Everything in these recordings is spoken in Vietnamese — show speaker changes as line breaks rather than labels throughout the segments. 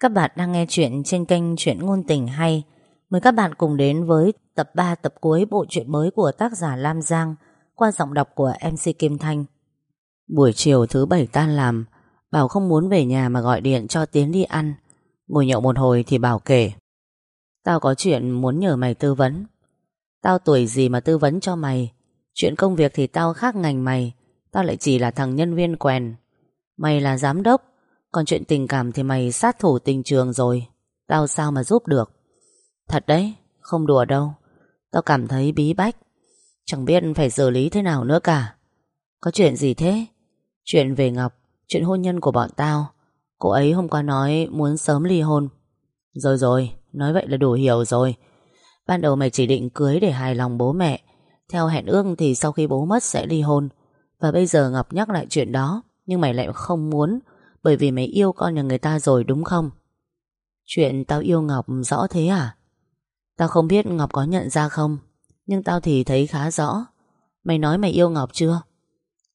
Các bạn đang nghe chuyện trên kênh Chuyện Ngôn Tình Hay. Mời các bạn cùng đến với tập 3 tập cuối bộ truyện mới của tác giả Lam Giang qua giọng đọc của MC Kim Thanh. Buổi chiều thứ bảy tan làm, Bảo không muốn về nhà mà gọi điện cho Tiến đi ăn. Ngồi nhậu một hồi thì Bảo kể. Tao có chuyện muốn nhờ mày tư vấn. Tao tuổi gì mà tư vấn cho mày. Chuyện công việc thì tao khác ngành mày. Tao lại chỉ là thằng nhân viên quèn. Mày là giám đốc còn chuyện tình cảm thì mày sát thủ tình trường rồi. Tao sao mà giúp được? Thật đấy, không đùa đâu. Tao cảm thấy bí bách. Chẳng biết phải xử lý thế nào nữa cả. Có chuyện gì thế? Chuyện về Ngọc Chuyện hôn nhân của bọn tao. Cô ấy hôm qua nói muốn sớm ly hôn. Rồi rồi, nói vậy là đủ hiểu rồi. Ban đầu mày chỉ định cưới để hài lòng bố mẹ. Theo hẹn ước thì sau khi bố mất sẽ ly hôn. Và bây giờ Ngọc nhắc lại chuyện đó Nhưng mày lại không muốn bởi vì mày yêu con nhà người ta rồi, đúng không? Chuyện tao yêu Ngọc rõ thế à? Tao không biết Ngọc có nhận ra không, Nhưng tao thì thấy khá rõ. Mày nói mày yêu Ngọc chưa?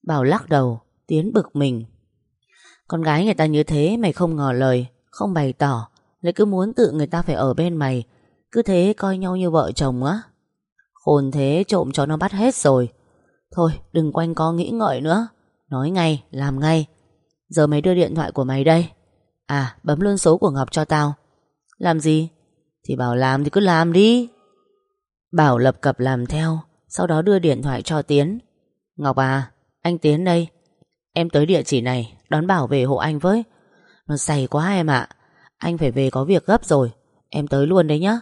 Bảo lắc đầu, Tiến bực mình. Con gái người ta như thế, mày không ngỏ lời, Không bày tỏ, Lại cứ muốn tự người ta phải ở bên mày. Cứ thế coi nhau như vợ chồng á. Khôn thế, trộm cho nó bắt hết rồi. Thôi, đừng quanh co nghĩ ngợi nữa. Nói ngay, làm ngay. Giờ mày đưa điện thoại của mày đây. À bấm luôn số của Ngọc cho tao. Làm gì? Thì bảo làm thì cứ làm đi. Bảo lập cập làm theo, Sau đó đưa điện thoại cho Tiến. Ngọc à anh Tiến đây. Em tới địa chỉ này, Đón Bảo về hộ anh với. Nó say quá em ạ. Anh phải về có việc gấp rồi. Em tới luôn đấy nhá.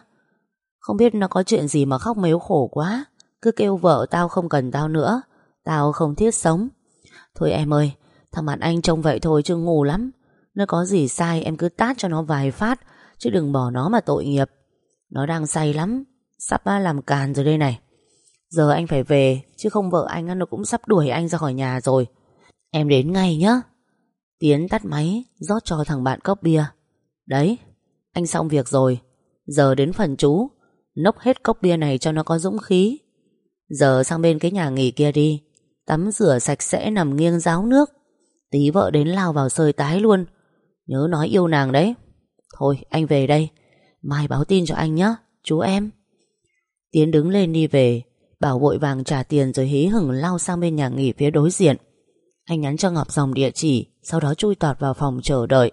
Không biết nó có chuyện gì mà khóc mếu khổ quá. Cứ kêu vợ tao không cần tao nữa. Tao không thiết sống. Thôi em ơi Thằng bạn anh trông vậy thôi chứ ngu lắm. Nó có gì sai, em cứ tát cho nó vài phát, Chứ đừng bỏ nó mà tội nghiệp. Nó đang say lắm. Sắp làm càn rồi đây này. Giờ anh phải về, Chứ không vợ anh nó cũng sắp đuổi anh ra khỏi nhà rồi. Em đến ngay nhá. Tiến tắt máy, rót cho thằng bạn cốc bia. Đấy, Anh xong việc rồi. Giờ đến phần chú. Nốc hết cốc bia này cho nó có dũng khí. Giờ sang bên cái nhà nghỉ kia đi. Tắm rửa sạch sẽ nằm nghiêng ráo nước. Tí vợ đến lao vào sơi tái luôn. Nhớ nói yêu nàng đấy. Thôi, anh về đây. Mai báo tin cho anh nhé Chú em. Tiến đứng lên đi về, Bảo vội vàng trả tiền rồi hí hửng lao sang bên nhà nghỉ phía đối diện. Anh nhắn cho Ngọc dòng địa chỉ, Sau đó chui tọt vào phòng chờ đợi.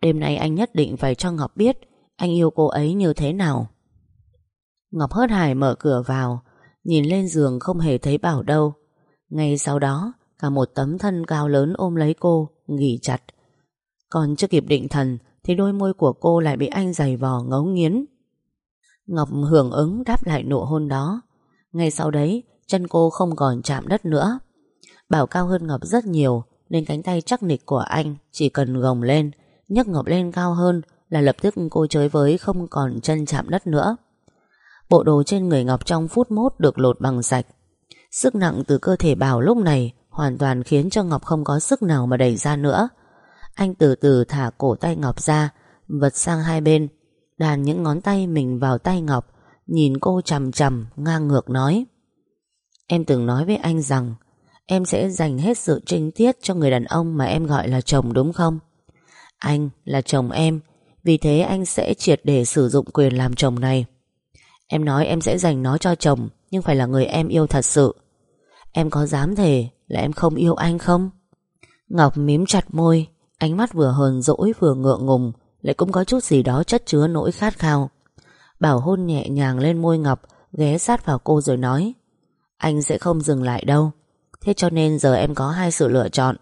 Đêm nay anh nhất định phải cho Ngọc biết Anh yêu cô ấy như thế nào. Ngọc hớt hải mở cửa vào, Nhìn lên giường không hề thấy Bảo đâu. Ngay sau đó Cả một tấm thân cao lớn ôm lấy cô, Nghỉ chặt. Còn chưa kịp định thần, Thì đôi môi của cô lại bị anh giày vò ngấu nghiến. Ngọc hưởng ứng đáp lại nụ hôn đó. Ngay sau đấy, Chân cô không còn chạm đất nữa. Bảo cao hơn Ngọc rất nhiều, Nên cánh tay chắc nịch của anh Chỉ cần gồng lên, nhấc Ngọc lên cao hơn Là lập tức cô chơi với không còn chân chạm đất nữa. Bộ đồ trên người Ngọc trong phút mốt Được lột bằng sạch. Sức nặng từ cơ thể Bảo lúc này hoàn toàn khiến cho Ngọc không có sức nào mà đẩy ra nữa. Anh từ từ thả cổ tay Ngọc ra, vật sang hai bên, đàn những ngón tay mình vào tay Ngọc, nhìn cô chằm chằm, ngang ngược nói. Em từng nói với anh rằng, em sẽ dành hết sự trinh tiết cho người đàn ông mà em gọi là chồng đúng không? Anh là chồng em, vì thế anh sẽ triệt để sử dụng quyền làm chồng này. Em nói em sẽ dành nó cho chồng, nhưng phải là người em yêu thật sự. Em có dám thề là em không yêu anh không? Ngọc mím chặt môi, Ánh mắt vừa hờn dỗi vừa ngượng ngùng, Lại cũng có chút gì đó chất chứa nỗi khát khao. Bảo hôn nhẹ nhàng lên môi Ngọc, Ghé sát vào cô rồi nói, Anh sẽ không dừng lại đâu. Thế cho nên giờ em có hai sự lựa chọn.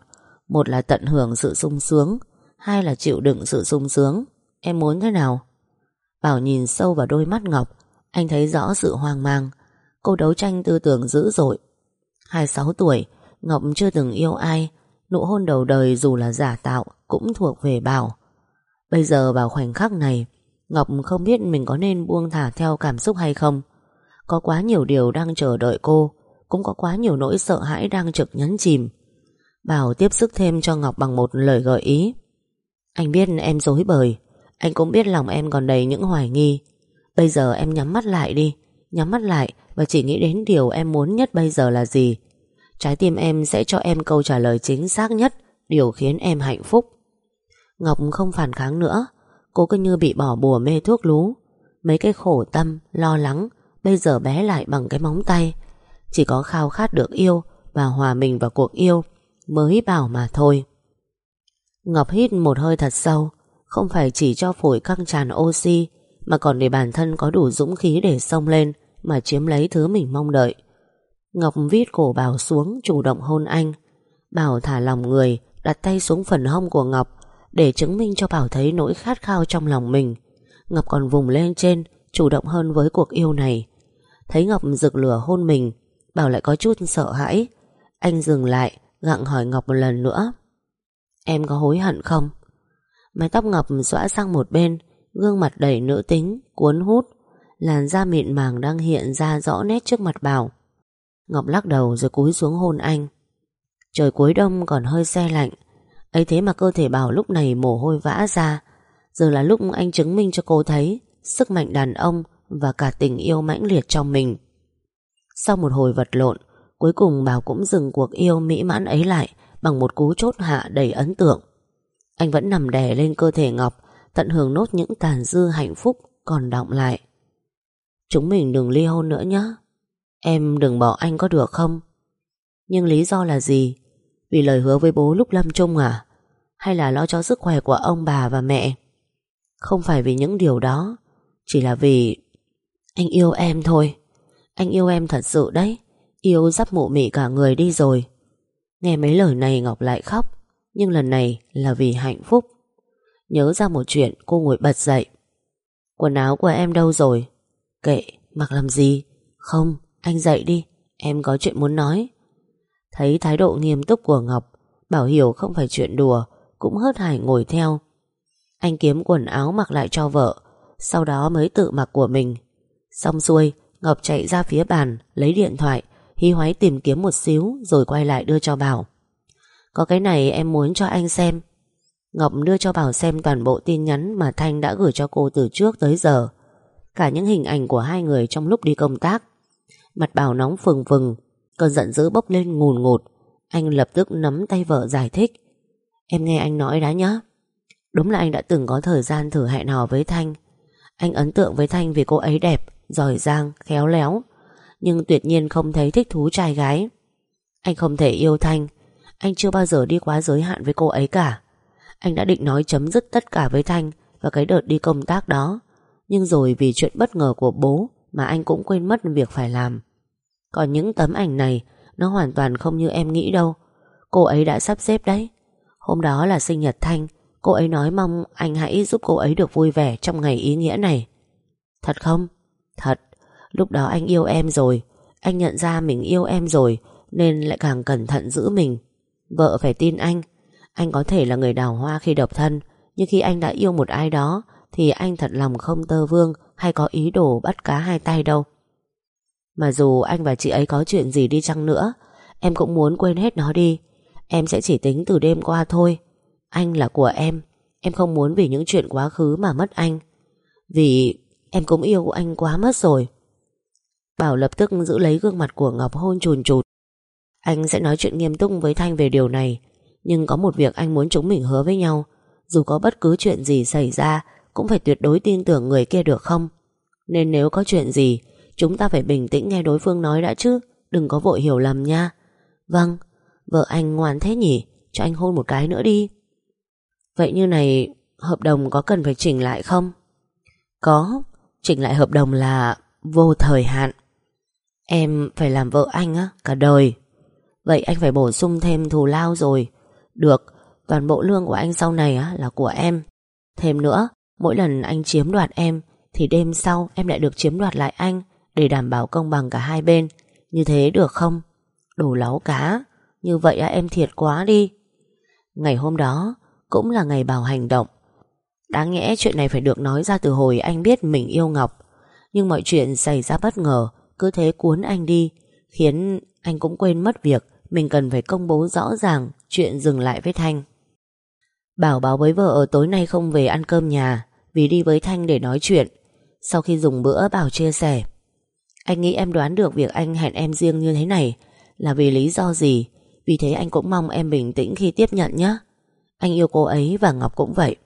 Một là tận hưởng sự sung sướng, Hai là chịu đựng sự sung sướng. Em muốn thế nào? Bảo nhìn sâu vào đôi mắt Ngọc, Anh thấy rõ sự hoang mang. Cô đấu tranh tư tưởng dữ dội. 26 tuổi Ngọc chưa từng yêu ai, Nụ hôn đầu đời dù là giả tạo Cũng thuộc về Bảo. Bây giờ vào khoảnh khắc này, Ngọc không biết mình có nên buông thả theo cảm xúc hay không. Có quá nhiều điều đang chờ đợi cô, Cũng có quá nhiều nỗi sợ hãi đang trực nhấn chìm. Bảo tiếp sức thêm cho Ngọc bằng một lời gợi ý. Anh biết em dối bời, Anh cũng biết lòng em còn đầy những hoài nghi. Bây giờ em nhắm mắt lại đi, Nhắm mắt lại Và chỉ nghĩ đến điều em muốn nhất bây giờ là gì. Trái tim em sẽ cho em câu trả lời chính xác nhất Điều khiến em hạnh phúc. Ngọc không phản kháng nữa.
Cô cứ như bị bỏ bùa mê thuốc lú. Mấy cái khổ tâm, lo lắng Bây giờ bé lại bằng cái móng tay. Chỉ có khao khát được yêu Và hòa mình vào cuộc yêu Mới bảo mà thôi. Ngọc hít một hơi thật sâu Không phải chỉ cho phổi căng tràn oxy Mà còn để bản thân có đủ dũng khí để xông lên Mà chiếm lấy thứ mình mong đợi. Ngọc viết cổ Bảo xuống, Chủ động hôn anh. Bảo thả lòng người, Đặt tay xuống phần hông của Ngọc, Để chứng minh cho Bảo thấy nỗi khát khao trong lòng mình. Ngọc còn vùng lên trên, Chủ động hơn với cuộc yêu này. Thấy Ngọc rực lửa hôn mình, Bảo lại có chút sợ hãi. Anh dừng lại, gặng hỏi Ngọc một lần nữa. Em có hối hận không? Mái tóc Ngọc xõa sang một bên, Gương mặt đầy nữ tính, Cuốn hút, Làn da mịn màng đang hiện ra rõ nét trước mặt Bảo. Ngọc lắc đầu rồi cúi xuống hôn anh. Trời cuối đông còn hơi xe lạnh. Ấy thế mà cơ thể Bảo lúc này mồ hôi vã ra. Giờ là lúc anh chứng minh cho cô thấy Sức mạnh đàn ông Và cả tình yêu mãnh liệt trong mình. Sau một hồi vật lộn, Cuối cùng Bảo cũng dừng cuộc yêu mỹ mãn ấy lại Bằng một cú chốt hạ đầy ấn tượng. Anh vẫn nằm đè lên cơ thể Ngọc, Tận hưởng nốt những tàn dư hạnh phúc Còn động lại. Chúng mình đừng ly hôn nữa nhé Em đừng bỏ anh có được không? Nhưng lý do là gì? Vì lời hứa với bố lúc lâm chung à? Hay là lo cho sức khỏe của ông bà và mẹ? Không phải vì những điều đó, Chỉ là vì Anh yêu em thôi. Anh yêu em thật sự đấy, Yêu dắp mụ mị cả người đi rồi. Nghe mấy lời này Ngọc lại khóc, Nhưng lần này là vì hạnh phúc. Nhớ ra một chuyện, cô ngồi bật dậy. Quần áo của em đâu rồi? Kệ, mặc làm gì? Không anh dậy đi, Em có chuyện muốn nói. Thấy thái độ nghiêm túc của Ngọc, Bảo hiểu không phải chuyện đùa, Cũng hớt hải ngồi theo. Anh kiếm quần áo mặc lại cho vợ, Sau đó mới tự mặc của mình. Xong xuôi, Ngọc chạy ra phía bàn, Lấy điện thoại, Hí hoái tìm kiếm một xíu, Rồi quay lại đưa cho Bảo. Có cái này em muốn cho anh xem. Ngọc đưa cho Bảo xem toàn bộ tin nhắn Mà Thanh đã gửi cho cô từ trước tới giờ. Cả những hình ảnh của hai người Trong lúc đi công tác. Mặt Bảo nóng phừng phừng Cơn giận dữ bốc lên ngùn ngụt. Anh lập tức nắm tay vợ giải thích. Em nghe anh nói đã nhá. Đúng là anh đã từng có thời gian thử hẹn hò với Thanh. Anh ấn tượng với Thanh vì cô ấy đẹp Giỏi giang, khéo léo. Nhưng tuyệt nhiên không thấy thích thú trai gái. Anh không thể yêu Thanh. Anh chưa bao giờ đi quá giới hạn với cô ấy cả. Anh đã định nói chấm dứt tất cả với Thanh Và cái đợt đi công tác đó. Nhưng rồi vì chuyện bất ngờ của bố mà anh cũng quên mất việc phải làm. Còn những tấm ảnh này, Nó hoàn toàn không như em nghĩ đâu. Cô ấy đã sắp xếp đấy. Hôm đó là sinh nhật Thanh, Cô ấy nói mong anh hãy giúp cô ấy được vui vẻ Trong ngày ý nghĩa này. Thật không? Thật. Lúc đó anh yêu em rồi. Anh nhận ra mình yêu em rồi, Nên lại càng cẩn thận giữ mình. Vợ phải tin anh. Anh có thể là người đào hoa khi độc thân, Nhưng khi anh đã yêu một ai đó, Thì anh thật lòng không tơ vương hay có ý đồ bắt cá hai tay đâu. Mà dù anh và chị ấy có chuyện gì đi chăng nữa, Em cũng muốn quên hết nó đi. Em sẽ chỉ tính từ đêm qua thôi. Anh là của em Em không muốn vì những chuyện quá khứ mà mất anh. Vì em cũng yêu anh quá mất rồi. Bảo lập tức giữ lấy gương mặt của Ngọc hôn chùn chụt. Anh sẽ nói chuyện nghiêm túc với Thanh về điều này, Nhưng có một việc anh muốn chúng mình hứa với nhau. Dù có bất cứ chuyện gì xảy ra cũng phải tuyệt đối tin tưởng người kia được không? Nên nếu có chuyện gì, Chúng ta phải bình tĩnh nghe đối phương nói đã chứ, Đừng có vội hiểu lầm nha. Vâng Vợ anh ngoan thế nhỉ? Cho anh hôn một cái nữa đi. Vậy như này, Hợp đồng có cần phải chỉnh lại không? Có, Chỉnh lại hợp đồng là vô thời hạn. Em phải làm vợ anh á, Cả đời. Vậy anh phải bổ sung thêm thù lao rồi. Được, Toàn bộ lương của anh sau này á là của em. Thêm nữa Mỗi lần anh chiếm đoạt em, Thì đêm sau em lại được chiếm đoạt lại anh Để đảm bảo công bằng cả hai bên. Như thế được không? Đồ láo cá, Như vậy á, em thiệt quá đi. Ngày hôm đó Cũng là ngày bảo hành động. Đáng nhẽ chuyện này phải được nói ra từ hồi anh biết mình yêu Ngọc. Nhưng mọi chuyện xảy ra bất ngờ, Cứ thế cuốn anh đi, Khiến anh cũng quên mất việc Mình cần phải công bố rõ ràng Chuyện dừng lại với Thanh. Bảo báo với vợ ở tối nay không về ăn cơm nhà. Vì đi với Thanh để nói chuyện. Sau khi dùng bữa, Bảo chia sẻ, Anh nghĩ em đoán được việc anh hẹn em riêng như thế này Là vì lý do gì? Vì thế anh cũng mong em bình tĩnh khi tiếp nhận nhé. Anh yêu cô ấy và Ngọc cũng vậy.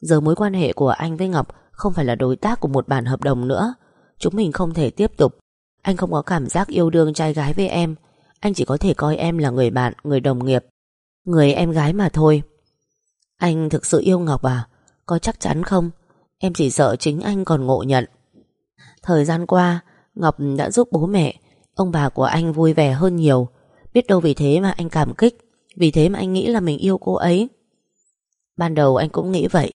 Giờ mối quan hệ của anh với Ngọc Không phải là đối tác của một bản hợp đồng nữa. Chúng mình không thể tiếp tục. Anh không có cảm giác yêu đương trai gái với em. Anh chỉ có thể coi em là người bạn, Người đồng nghiệp, Người em gái mà thôi. Anh thực sự yêu Ngọc à? Có chắc chắn không? Em chỉ sợ chính anh còn ngộ nhận. Thời gian qua, Ngọc đã giúp bố mẹ, Ông bà của anh vui vẻ hơn nhiều. Biết đâu vì thế mà anh cảm kích, Vì thế mà anh nghĩ là mình yêu cô ấy. Ban đầu anh cũng nghĩ vậy,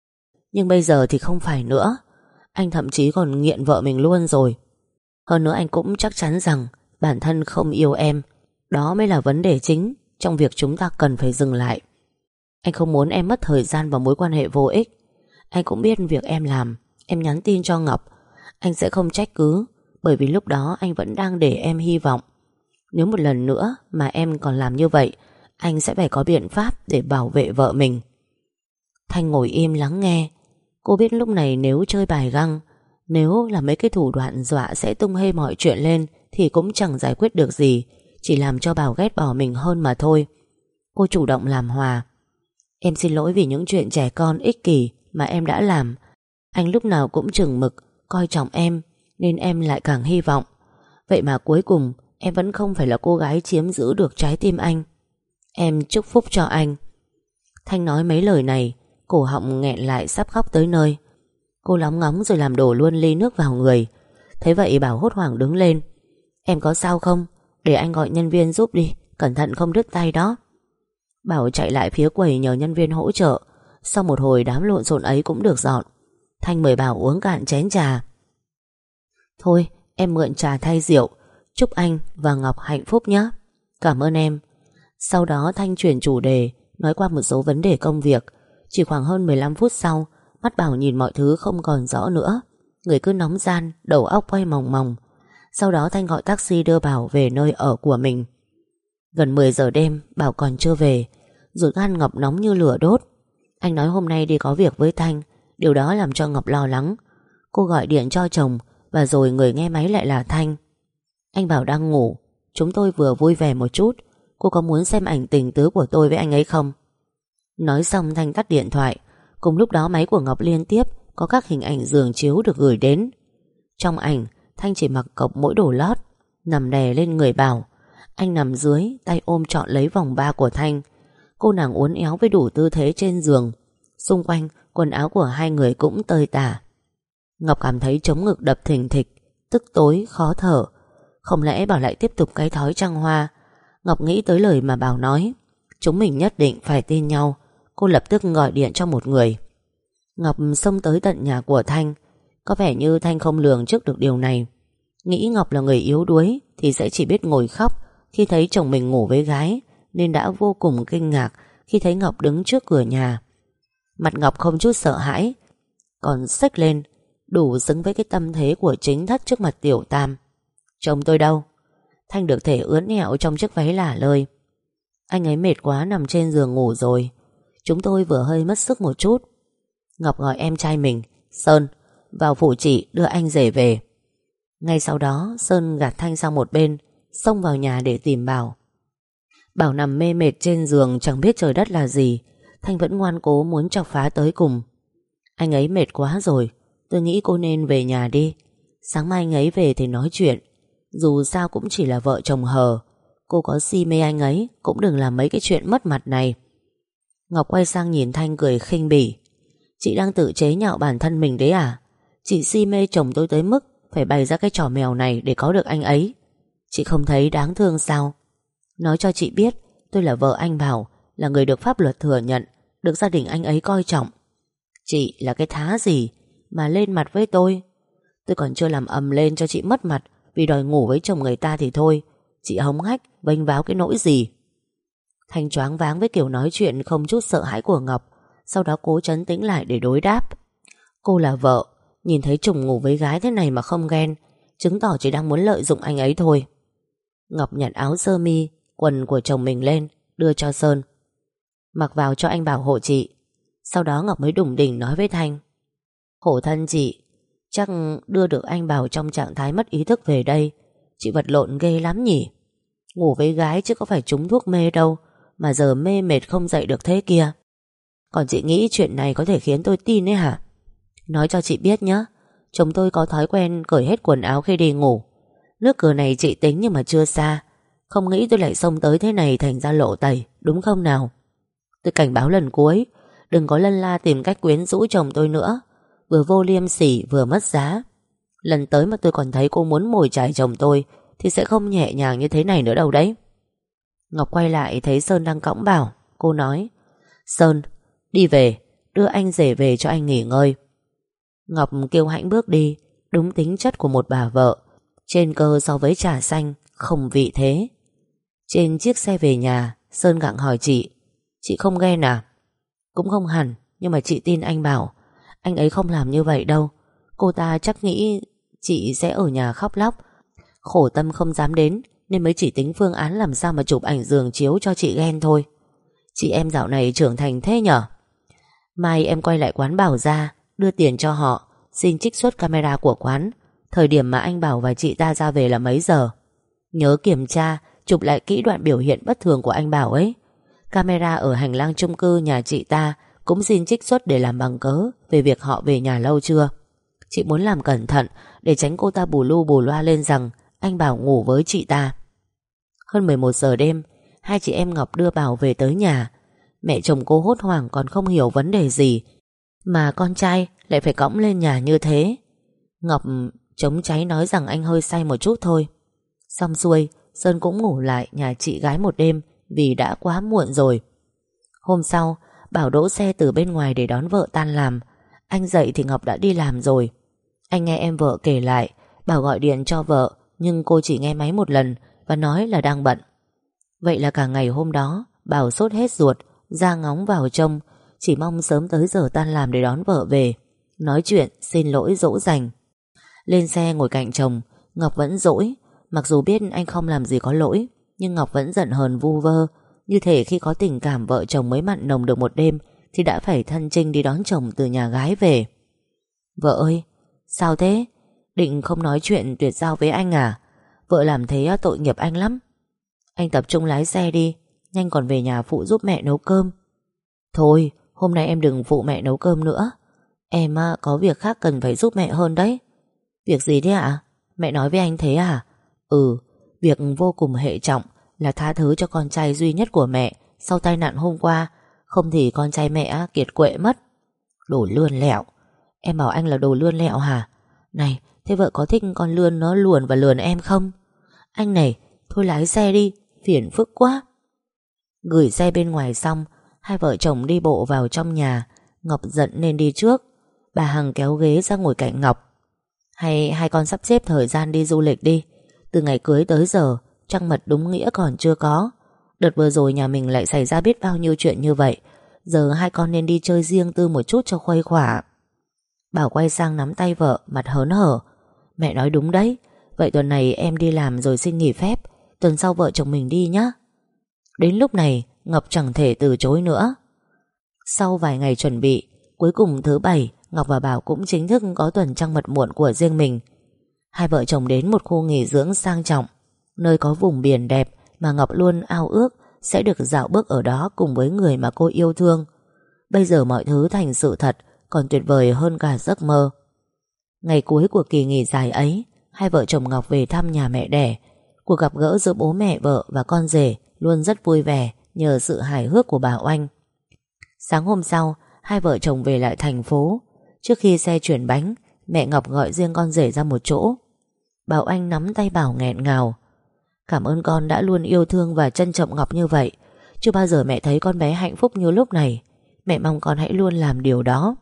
Nhưng bây giờ thì không phải nữa. Anh thậm chí còn nghiện vợ mình luôn rồi. Hơn nữa anh cũng chắc chắn rằng Bản thân không yêu em. Đó mới là vấn đề chính Trong việc chúng ta cần phải dừng lại. Anh không muốn em mất thời gian vào mối quan hệ vô ích. Anh cũng biết việc em làm. Em nhắn tin cho Ngọc. Anh sẽ không trách cứ, Bởi vì lúc đó anh vẫn đang để em hy vọng. Nếu một lần nữa mà em còn làm như vậy, Anh sẽ phải có biện pháp để bảo vệ vợ mình. Thanh ngồi im lắng nghe. Cô biết lúc này nếu chơi bài găng, Nếu là mấy cái thủ đoạn dọa sẽ tung hê mọi chuyện lên Thì cũng chẳng giải quyết được gì, Chỉ làm cho Bảo ghét bỏ mình hơn mà thôi. Cô chủ động làm hòa. Em xin lỗi vì những chuyện trẻ con ích kỷ mà em đã làm. Anh lúc nào cũng chừng mực, Coi trọng em, Nên em lại càng hy vọng. Vậy mà cuối cùng, em vẫn không phải là cô gái chiếm giữ được trái tim anh. Em chúc phúc cho anh. Thanh nói mấy lời này, Cổ họng nghẹn lại sắp khóc tới nơi. Cô lóng ngóng rồi làm đổ luôn ly nước vào người. Thế vậy Bảo hốt hoảng đứng lên. Em có sao không? Để anh gọi nhân viên giúp đi, Cẩn thận không đứt tay đó. Bảo chạy lại phía quầy nhờ nhân viên hỗ trợ. Sau một hồi đám lộn xộn ấy cũng được dọn. Thanh mời Bảo uống cạn chén trà. Thôi, em mượn trà thay rượu. Chúc anh và Ngọc hạnh phúc nhé. Cảm ơn em. Sau đó Thanh chuyển chủ đề, Nói qua một số vấn đề công việc. Chỉ khoảng hơn 15 phút sau, Mắt Bảo nhìn mọi thứ không còn rõ nữa. Người cứ nóng gian, Đầu óc quay mòng mòng. Sau đó Thanh gọi taxi đưa Bảo về nơi ở của mình. Gần 10 giờ đêm, Bảo còn chưa về. Ruột gan Ngọc nóng như lửa đốt. Anh nói hôm nay đi có việc với Thanh, Điều đó làm cho Ngọc lo lắng. Cô gọi điện cho chồng, Và rồi người nghe máy lại là Thanh. Anh Bảo đang ngủ, Chúng tôi vừa vui vẻ một chút. Cô có muốn xem ảnh tình tứ của tôi với anh ấy không? Nói xong Thanh tắt điện thoại. Cùng lúc đó máy của Ngọc liên tiếp, Có các hình ảnh giường chiếu được gửi đến. Trong ảnh, Thanh chỉ mặc cộc mỗi đồ lót, Nằm đè lên người Bảo. Anh nằm dưới, tay ôm trọn lấy vòng ba của Thanh. Cô nàng uốn éo với đủ tư thế trên giường. Xung quanh, quần áo của hai người cũng tơi tả. Ngọc cảm thấy chống ngực đập thình thịch, Tức tối, khó thở. Không lẽ Bảo lại tiếp tục cái thói trăng hoa? Ngọc nghĩ tới lời mà Bảo nói. Chúng mình nhất định phải tin nhau. Cô lập tức gọi điện cho một người. Ngọc xông tới tận nhà của Thanh. Có vẻ như Thanh không lường trước được điều này. Nghĩ Ngọc là người yếu đuối Thì sẽ chỉ biết ngồi khóc Khi thấy chồng mình ngủ với gái. Nên đã vô cùng kinh ngạc Khi thấy Ngọc đứng trước cửa nhà. Mặt Ngọc không chút sợ hãi, Còn xách lên, Đủ xứng với cái tâm thế của chính thất trước mặt tiểu tam. Chồng tôi đâu? Thanh được thể ướn nhẹo trong chiếc váy lả lơi. Anh ấy mệt quá, nằm trên giường ngủ rồi. Chúng tôi vừa hơi mất sức một chút. Ngọc gọi em trai mình, Sơn, Vào phủ chị đưa anh rể về. Ngay sau đó, Sơn gạt Thanh sang một bên, Xông vào nhà để tìm Bảo. Bảo nằm mê mệt trên giường, Chẳng biết trời đất là gì. Thanh vẫn ngoan cố muốn chọc phá tới cùng. Anh ấy mệt quá rồi, Tôi nghĩ cô nên về nhà đi. Sáng mai anh ấy về thì nói chuyện. Dù sao cũng chỉ là vợ chồng hờ. Cô có si mê anh ấy, Cũng đừng làm mấy cái chuyện mất mặt này. Ngọc quay sang nhìn Thanh cười khinh bỉ. Chị đang tự chế nhạo bản thân mình đấy à? Chị si mê chồng tôi tới mức Phải bày ra cái trò mèo này Để có được anh ấy. Chị không thấy đáng thương sao? Nói cho chị biết, tôi là vợ anh Bảo, Là người được pháp luật thừa nhận, Được gia đình anh ấy coi trọng. Chị là cái thá gì Mà lên mặt với tôi? Tôi còn chưa làm ầm lên cho chị mất mặt, Vì đòi ngủ với chồng người ta thì thôi. Chị hống hách, vênh váo cái nỗi gì? Thanh choáng váng với kiểu nói chuyện không chút sợ hãi của Ngọc, Sau đó cố chấn tĩnh lại để đối đáp. Cô là vợ, Nhìn thấy chồng ngủ với gái thế này mà không ghen, Chứng tỏ chỉ đang muốn lợi dụng anh ấy thôi. Ngọc nhặt áo sơ mi Quần của chồng mình lên, Đưa cho Sơn. Mặc vào cho anh bảo hộ chị. Sau đó Ngọc mới đủng đỉnh nói với Thanh. Khổ thân chị, Chắc đưa được anh bảo trong trạng thái mất ý thức về đây. Chị vật lộn ghê lắm nhỉ. Ngủ với gái chứ có phải trúng thuốc mê đâu, mà giờ mê mệt không dậy được thế kia. Còn chị nghĩ chuyện này có thể khiến tôi tin ấy hả? Nói cho chị biết nhé Chồng tôi có thói quen cởi hết quần áo khi đi ngủ. Nước cửa này chị tính nhưng mà chưa xa. Không nghĩ tôi lại xông tới thế này thành ra lộ tẩy, Đúng không nào? Tôi cảnh báo lần cuối, Đừng có lân la tìm cách quyến rũ chồng tôi nữa. Vừa vô liêm sỉ, vừa mất giá. Lần tới mà tôi còn thấy cô muốn mồi chài chồng tôi, Thì sẽ không nhẹ nhàng như thế này nữa đâu đấy. Ngọc quay lại thấy Sơn đang cõng bảo. Cô nói, Sơn, đi về, Đưa anh rể về cho anh nghỉ ngơi. Ngọc kêu hãnh bước đi, Đúng tính chất của một bà vợ. Trên cơ so với trà xanh, Không vị thế. Trên chiếc xe về nhà, Sơn gặng hỏi chị Chị không ghen à? Cũng không hẳn, Nhưng mà chị tin anh bảo, Anh ấy không làm như vậy đâu. Cô ta chắc nghĩ chị sẽ ở nhà khóc lóc. Khổ tâm không dám đến, Nên mới chỉ tính phương án làm sao mà chụp ảnh giường chiếu cho chị ghen thôi. Chị em dạo này trưởng thành thế nhở? Mai em quay lại quán Bảo ra Đưa tiền cho họ, Xin trích xuất camera của quán. Thời điểm mà anh Bảo và chị ta ra về là mấy giờ? Nhớ kiểm tra Chụp lại kỹ đoạn biểu hiện bất thường của anh Bảo ấy. Camera ở hành lang chung cư nhà chị ta Cũng xin trích xuất để làm bằng cớ Về việc họ về nhà lâu chưa. Chị muốn làm cẩn thận Để tránh cô ta bù lu bù loa lên rằng Anh Bảo ngủ với chị ta. Hơn 11 giờ đêm, Hai chị em Ngọc đưa Bảo về tới nhà. Mẹ chồng cô hốt hoảng còn không hiểu vấn đề gì, Mà con trai lại phải cõng lên nhà như thế. Ngọc, chống cháy nói rằng anh hơi say một chút thôi. Xong xuôi Sơn cũng ngủ lại, nhà chị gái một đêm, Vì đã quá muộn rồi. Hôm sau, Bảo đỗ xe từ bên ngoài để đón vợ tan làm. Anh dậy thì Ngọc đã đi làm rồi. Anh nghe em vợ kể lại, Bảo gọi điện cho vợ, Nhưng cô chỉ nghe máy một lần Và nói là đang bận. Vậy là cả ngày hôm đó, Bảo sốt hết ruột Ra ngóng vào trông, Chỉ mong sớm tới giờ tan làm để đón vợ về. Nói chuyện, xin lỗi dỗ dành. Lên xe ngồi cạnh chồng, Ngọc vẫn dỗi Mặc dù biết anh không làm gì có lỗi, Nhưng Ngọc vẫn giận hờn vu vơ. Như thể khi có tình cảm vợ chồng mới mặn nồng được một đêm, Thì đã phải thân trinh đi đón chồng từ nhà gái về. Vợ ơi, Sao thế? Định không nói chuyện tuyệt giao với anh à? Vợ làm thế tội nghiệp anh lắm. Anh tập trung lái xe đi, Nhanh còn về nhà phụ giúp mẹ nấu cơm. Thôi, hôm nay em đừng phụ mẹ nấu cơm nữa. Em có việc khác cần phải giúp mẹ hơn đấy. Việc gì thế ạ? Mẹ nói với anh thế à? Ừ Việc vô cùng hệ trọng Là tha thứ cho con trai duy nhất của mẹ Sau tai nạn hôm qua. Không thì con trai mẹ kiệt quệ mất. Đồ lươn lẹo. Em bảo anh là đồ lươn lẹo hả? Này, thế vợ có thích con lươn nó luồn và lườn em không? Anh này, Thôi lái xe đi, Phiền phức quá. Gửi xe bên ngoài xong, Hai vợ chồng đi bộ vào trong nhà. Ngọc giận nên đi trước. Bà Hằng kéo ghế ra ngồi cạnh Ngọc. Hay hai con sắp xếp thời gian đi du lịch đi. Từ ngày cưới tới giờ, Trăng mật đúng nghĩa còn chưa có. Đợt vừa rồi nhà mình lại xảy ra biết bao nhiêu chuyện như vậy. Giờ hai con nên đi chơi riêng tư một chút cho khuây khỏa. Bảo quay sang nắm tay vợ, Mặt hớn hở. Mẹ nói đúng đấy. Vậy tuần này em đi làm rồi xin nghỉ phép. Tuần sau vợ chồng mình đi nhé Đến lúc này, Ngọc chẳng thể từ chối nữa. Sau vài ngày chuẩn bị, Cuối cùng thứ bảy, Ngọc và Bảo cũng chính thức có tuần trăng mật muộn của riêng mình. Hai vợ chồng đến một khu nghỉ dưỡng sang trọng, Nơi có vùng biển đẹp Mà Ngọc luôn ao ước Sẽ được dạo bước ở đó cùng với người mà cô yêu thương. Bây giờ mọi thứ thành sự thật, Còn tuyệt vời hơn cả giấc mơ. Ngày cuối của kỳ nghỉ dài ấy, Hai vợ chồng Ngọc về thăm nhà mẹ đẻ. Cuộc gặp gỡ giữa bố mẹ, vợ và con rể Luôn rất vui vẻ Nhờ sự hài hước của bà Oanh. Sáng hôm sau, Hai vợ chồng về lại thành phố. Trước khi xe chuyển bánh, Mẹ Ngọc gọi riêng con rể ra một chỗ. Bảo Anh nắm tay Bảo nghẹn ngào. Cảm ơn con đã luôn yêu thương và trân trọng Ngọc như vậy. Chưa bao giờ mẹ thấy con bé hạnh phúc như lúc này. Mẹ mong con hãy luôn làm điều đó.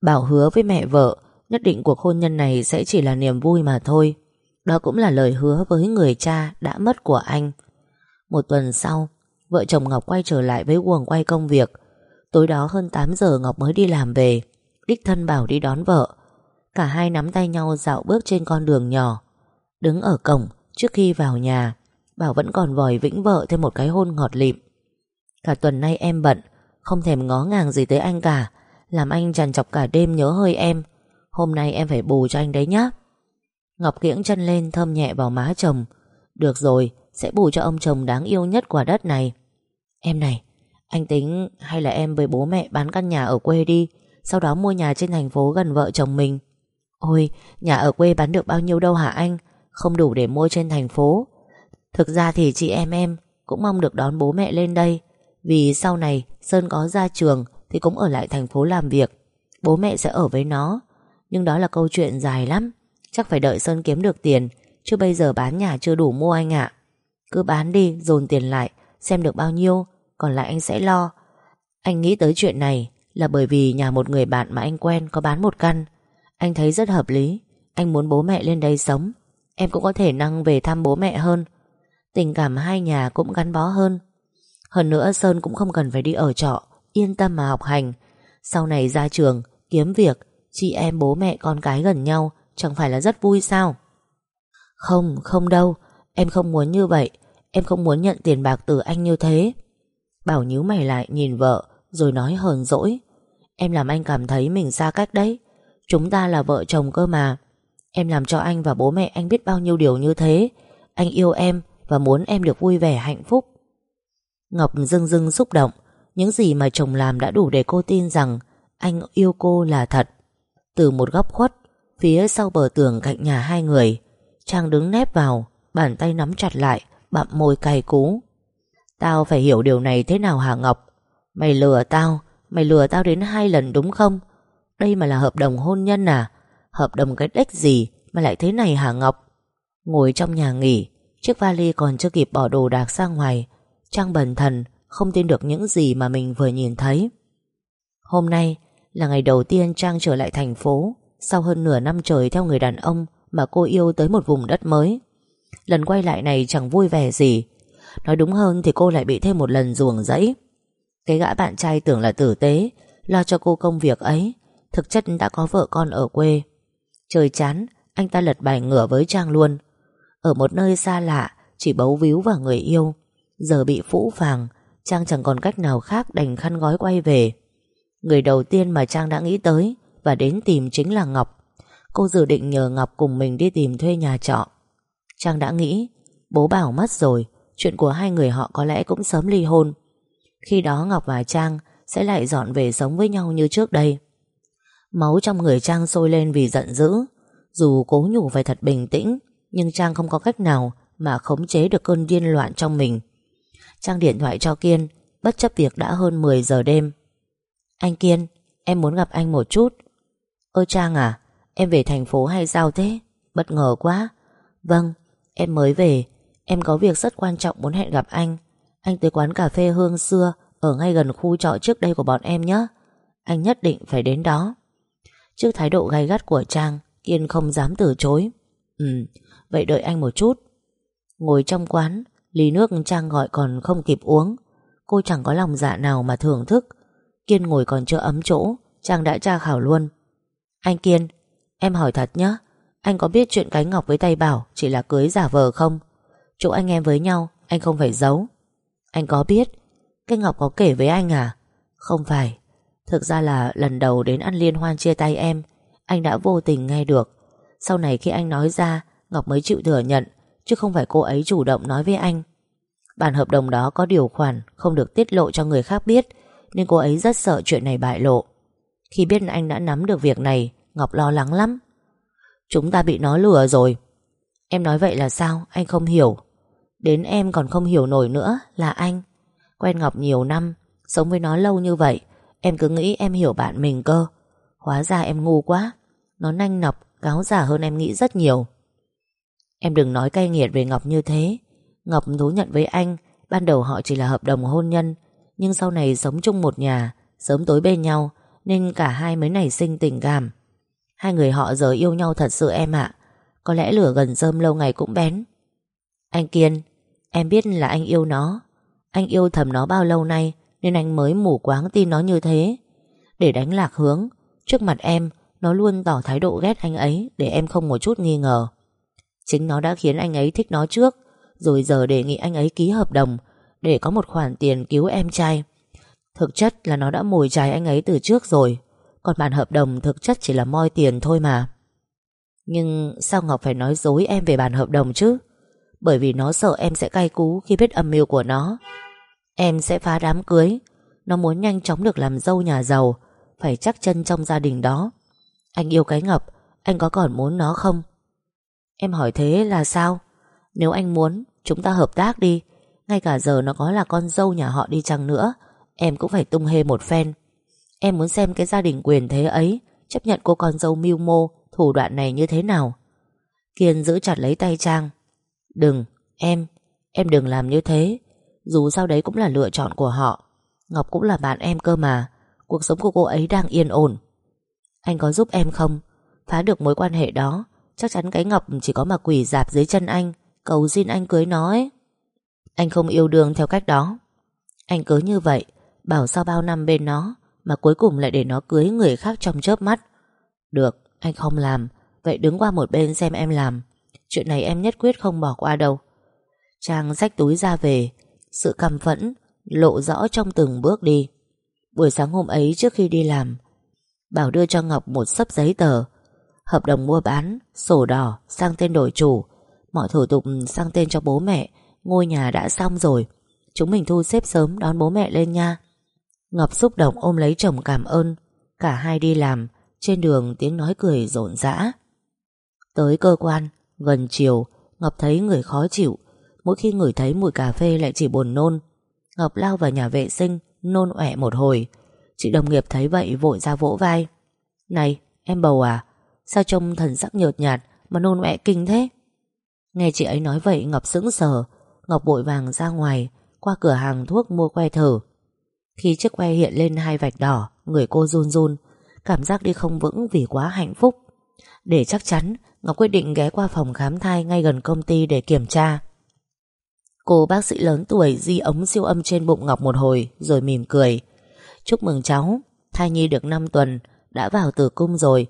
Bảo hứa với mẹ vợ, Nhất định cuộc hôn nhân này sẽ chỉ là niềm vui mà thôi. Đó cũng là lời hứa với người cha đã mất của anh. Một tuần sau, Vợ chồng Ngọc quay trở lại với quần quay công việc. Tối đó hơn 8 giờ Ngọc mới đi làm về. Đích thân bảo đi đón vợ. Cả hai nắm tay nhau dạo bước trên con đường nhỏ. Đứng ở cổng, Trước khi vào nhà, Bảo vẫn còn vòi vĩnh vợ thêm một cái hôn ngọt lịm. Cả tuần nay em bận, Không thèm ngó ngàng gì tới anh cả, Làm anh trằn chọc cả đêm nhớ hơi em. Hôm nay em phải bù cho anh đấy nhá. Ngọc kiễng chân lên thơm nhẹ vào má chồng. Được rồi, Sẽ bù cho ông chồng đáng yêu nhất quả đất này. Em này, Anh tính hay là em với bố mẹ bán căn nhà ở quê đi, Sau đó mua nhà trên thành phố gần vợ chồng mình. Ôi, Nhà ở quê bán được bao nhiêu đâu hả anh? Không đủ để mua trên thành phố. Thực ra thì chị em em Cũng mong được đón bố mẹ lên đây. Vì sau này Sơn có ra trường Thì cũng ở lại thành phố làm việc. Bố mẹ sẽ ở với nó. Nhưng đó là câu chuyện dài lắm. Chắc phải đợi Sơn kiếm được tiền, Chứ bây giờ bán nhà chưa đủ mua anh ạ. Cứ bán đi, dồn tiền lại, Xem được bao nhiêu, Còn lại anh sẽ lo. Anh nghĩ tới chuyện này Là bởi vì nhà một người bạn mà anh quen có bán một căn. Anh thấy rất hợp lý. Anh muốn bố mẹ lên đây sống. Em cũng có thể năng về thăm bố mẹ hơn. Tình cảm hai nhà cũng gắn bó hơn. Hơn nữa Sơn cũng không cần phải đi ở trọ Yên tâm mà học hành. Sau này ra trường, kiếm việc Chị em bố mẹ con cái gần nhau Chẳng phải là rất vui sao? Không, không đâu. Em không muốn như vậy. Em không muốn nhận tiền bạc từ anh như thế. Bảo nhíu mày lại nhìn vợ Rồi nói hờn dỗi. Em làm anh cảm thấy mình xa cách đấy. Chúng ta là vợ chồng cơ mà. Em làm cho anh và bố mẹ anh biết bao nhiêu điều như thế. Anh yêu em Và muốn em được vui vẻ, hạnh phúc. Ngọc dưng dưng xúc động. Những gì mà chồng làm đã đủ để cô tin rằng Anh yêu cô là thật. Từ một góc khuất, Phía sau bờ tường cạnh nhà hai người, Trang đứng nép vào, Bàn tay nắm chặt lại, Bặm môi cay cú. Tao phải hiểu điều này thế nào hả Ngọc? Mày lừa tao, Mày lừa tao đến hai lần đúng không? Đây mà là hợp đồng hôn nhân à? Hợp đồng cái đếch gì Mà lại thế này hả Ngọc? Ngồi trong nhà nghỉ, Chiếc vali còn chưa kịp bỏ đồ đạc ra ngoài. Trang bần thần, Không tin được những gì mà mình vừa nhìn thấy. Hôm nay là ngày đầu tiên Trang trở lại thành phố, Sau hơn nửa năm trời theo người đàn ông Mà cô yêu tới một vùng đất mới. Lần quay lại này chẳng vui vẻ gì. Nói đúng hơn thì cô lại bị thêm một lần ruồng rẫy. Cái gã bạn trai tưởng là tử tế, Lo cho cô công việc ấy. Thực chất đã có vợ con ở quê. Trời chán, Anh ta lật bài ngửa với Trang luôn. Ở một nơi xa lạ, Chỉ bấu víu vào người yêu. Giờ bị phũ phàng, Trang chẳng còn cách nào khác đành khăn gói quay về. Người đầu tiên mà Trang đã nghĩ tới Và đến tìm chính là Ngọc. Cô dự định nhờ Ngọc cùng mình đi tìm thuê nhà trọ. Trang đã nghĩ, Bố bảo mất rồi, Chuyện của hai người họ có lẽ cũng sớm ly hôn. Khi đó Ngọc và Trang Sẽ lại dọn về sống với nhau như trước đây. Máu trong người Trang sôi lên vì giận dữ. Dù cố nhủ phải thật bình tĩnh, Nhưng Trang không có cách nào Mà khống chế được cơn điên loạn trong mình. Trang điện thoại cho Kiên, Bất chấp việc đã hơn 10 giờ đêm. Anh Kiên, Em muốn gặp anh một chút. Ơ Trang à Em về thành phố hay sao thế? Bất ngờ quá. Vâng Em mới về. Em có việc rất quan trọng muốn hẹn gặp anh. Anh tới quán cà phê hương xưa Ở ngay gần khu trọ trước đây của bọn em nhé. Anh nhất định phải đến đó. Trước thái độ gay gắt của Trang Kiên không dám từ chối. Ừ Vậy đợi anh một chút. Ngồi trong quán, Ly nước Trang gọi còn không kịp uống. Cô chẳng có lòng dạ nào mà thưởng thức. Kiên ngồi còn chưa ấm chỗ, Trang đã tra khảo luôn. Anh Kiên, Em hỏi thật nhé Anh có biết chuyện cái ngọc với tay bảo Chỉ là cưới giả vờ không? Chỗ anh em với nhau, Anh không phải giấu. Anh có biết, Cái ngọc có kể với anh à? Không phải. Thực ra là lần đầu đến ăn liên hoan chia tay em, Anh đã vô tình nghe được. Sau này khi anh nói ra, Ngọc mới chịu thừa nhận, Chứ không phải cô ấy chủ động nói với anh. Bản hợp đồng đó có điều khoản, Không được tiết lộ cho người khác biết, Nên cô ấy rất sợ chuyện này bại lộ. Khi biết anh đã nắm được việc này, Ngọc lo lắng lắm. Chúng ta bị nó lừa rồi. Em nói vậy là sao? Anh không hiểu. Đến em còn không hiểu nổi nữa Là anh. Quen Ngọc nhiều năm, Sống với nó lâu như vậy Em cứ nghĩ em hiểu bạn mình cơ. Hóa ra em ngu quá. Nó nanh nọc, cáo giả hơn em nghĩ rất nhiều. Em đừng nói cay nghiệt về Ngọc như thế. Ngọc thú nhận với anh Ban đầu họ chỉ là hợp đồng hôn nhân Nhưng sau này sống chung một nhà Sớm tối bên nhau Nên cả hai mới nảy sinh tình cảm. Hai người họ giờ yêu nhau thật sự em ạ. Có lẽ lửa gần rơm lâu ngày cũng bén. Anh Kiên Em biết là anh yêu nó. Anh yêu thầm nó bao lâu nay? Nên anh mới mù quáng tin nó như thế. Để đánh lạc hướng, Trước mặt em, Nó luôn tỏ thái độ ghét anh ấy Để em không một chút nghi ngờ. Chính nó đã khiến anh ấy thích nó trước, Rồi giờ đề nghị anh ấy ký hợp đồng Để có một khoản tiền cứu em trai. Thực chất là nó đã mồi chài anh ấy từ trước rồi, Còn bản hợp đồng thực chất chỉ là moi tiền thôi mà. Nhưng sao Ngọc phải nói dối em về bản hợp đồng chứ? Bởi vì nó sợ em sẽ cay cú khi biết âm mưu của nó. Em sẽ phá đám cưới. Nó muốn nhanh chóng được làm dâu nhà giàu. Phải chắc chân trong gia đình đó. Anh yêu cái Ngọc Anh có còn muốn nó không? Em hỏi thế là sao? Nếu anh muốn chúng ta hợp tác đi. Ngay cả giờ nó có là con dâu nhà họ đi chăng nữa Em cũng phải tung hê một phen. Em muốn xem cái gia đình quyền thế ấy Chấp nhận cô con dâu mưu mô Thủ đoạn này như thế nào? Kiên giữ chặt lấy tay Trang. Đừng, em, em đừng làm như thế. Dù sao đấy cũng là lựa chọn của họ. Ngọc cũng là bạn em cơ mà. Cuộc sống của cô ấy đang yên ổn. Anh có giúp em không? Phá được mối quan hệ đó Chắc chắn cái Ngọc chỉ có mà quỷ dạp dưới chân anh Cầu xin anh cưới nó ấy. Anh không yêu đương theo cách đó. Anh cứ như vậy Bảo sao bao năm bên nó Mà cuối cùng lại để nó cưới người khác trong chớp mắt. Được, anh không làm. Vậy đứng qua một bên xem em làm. Chuyện này em nhất quyết không bỏ qua đâu. Trang xách túi ra về sự căm phẫn Lộ rõ trong từng bước đi. Buổi sáng hôm ấy trước khi đi làm, Bảo đưa cho Ngọc một sấp giấy tờ, Hợp đồng mua bán, Sổ đỏ sang tên đổi chủ. Mọi thủ tục sang tên cho bố mẹ, Ngôi nhà đã xong rồi. Chúng mình thu xếp sớm đón bố mẹ lên nha. Ngọc xúc động ôm lấy chồng cảm ơn. Cả hai đi làm, Trên đường tiếng nói cười rộn rã. Tới cơ quan, Gần chiều, Ngọc thấy người khó chịu Mỗi khi ngửi thấy mùi cà phê lại chỉ buồn nôn. Ngọc lao vào nhà vệ sinh, Nôn ọe một hồi. Chị đồng nghiệp thấy vậy vội ra vỗ vai. Này, em bầu à? Sao trông thần sắc nhợt nhạt Mà nôn ọe kinh thế? Nghe chị ấy nói vậy, Ngọc sững sờ. Ngọc vội vàng ra ngoài, Qua cửa hàng thuốc mua que thử Khi chiếc que hiện lên hai vạch đỏ, Người cô run run, Cảm giác đi không vững vì quá hạnh phúc. Để chắc chắn, Ngọc quyết định ghé qua phòng khám thai ngay gần công ty để kiểm tra. Cô bác sĩ lớn tuổi di ống siêu âm trên bụng Ngọc một hồi rồi mỉm cười. Chúc mừng cháu, thai nhi được 5 tuần, đã vào tử cung rồi.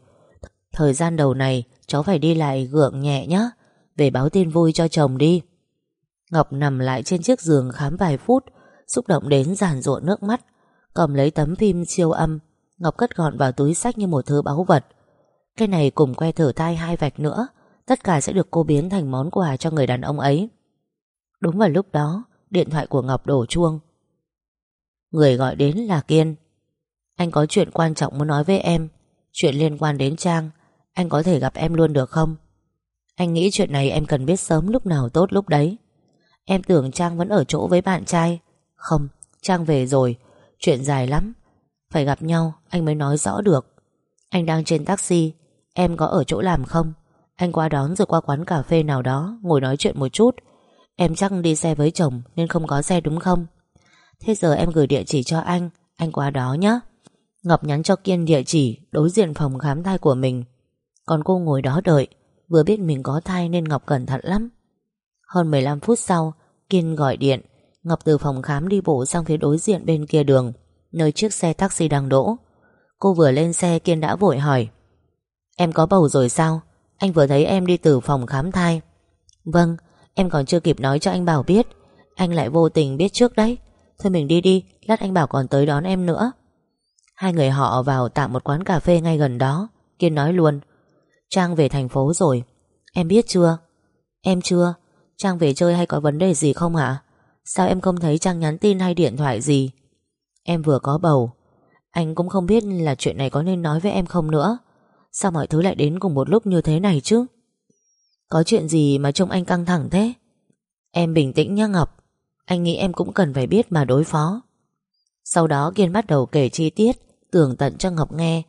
Thời gian đầu này cháu phải đi lại gượng nhẹ nhé, về báo tin vui cho chồng đi. Ngọc nằm lại trên chiếc giường khám vài phút, xúc động đến giàn ruộng nước mắt. Cầm lấy tấm phim siêu âm, Ngọc cất gọn vào túi sách như một thứ báu vật. Cái này cùng que thử thai hai vạch nữa, tất cả sẽ được cô biến thành món quà cho người đàn ông ấy. Đúng vào lúc đó, Điện thoại của Ngọc đổ chuông. Người gọi đến là Kiên. Anh có chuyện quan trọng muốn nói với em. Chuyện liên quan đến Trang. Anh có thể gặp em luôn được không? Anh nghĩ chuyện này em cần biết sớm lúc nào tốt lúc đấy. Em tưởng Trang vẫn ở chỗ với bạn trai. Không, Trang về rồi. Chuyện dài lắm. Phải gặp nhau, anh mới nói rõ được. Anh đang trên taxi. Em có ở chỗ làm không? Anh qua đón rồi qua quán cà phê nào đó, Ngồi nói chuyện một chút. Em chắc đi xe với chồng Nên không có xe đúng không? Thế giờ em gửi địa chỉ cho anh Anh qua đó nhé Ngọc nhắn cho Kiên địa chỉ Đối diện phòng khám thai của mình. Còn cô ngồi đó đợi, Vừa biết mình có thai nên Ngọc cẩn thận lắm. Hơn 15 phút sau, Kiên gọi điện. Ngọc từ phòng khám đi bộ sang phía đối diện bên kia đường, Nơi chiếc xe taxi đang đỗ. Cô vừa lên xe, Kiên đã vội hỏi. Em có bầu rồi sao? Anh vừa thấy em đi từ phòng khám thai. Vâng Em còn chưa kịp nói cho anh Bảo biết. Anh lại vô tình biết trước đấy. Thôi mình đi đi, Lát anh Bảo còn tới đón em nữa. Hai người họ vào tạm một quán cà phê ngay gần đó. Kiên nói luôn, Trang về thành phố rồi. Em biết chưa? Em chưa. Trang về chơi hay có vấn đề gì không hả? Sao em không thấy Trang nhắn tin hay điện thoại gì? Em vừa có bầu. Anh cũng không biết là chuyện này có nên nói với em không nữa. Sao mọi thứ lại đến cùng một lúc như thế này chứ? Có chuyện gì mà trông anh căng thẳng thế? Em bình tĩnh nhá, Ngọc. Anh nghĩ em cũng cần phải biết mà đối phó. Sau đó Kiên bắt đầu kể chi tiết, Tường tận cho Ngọc nghe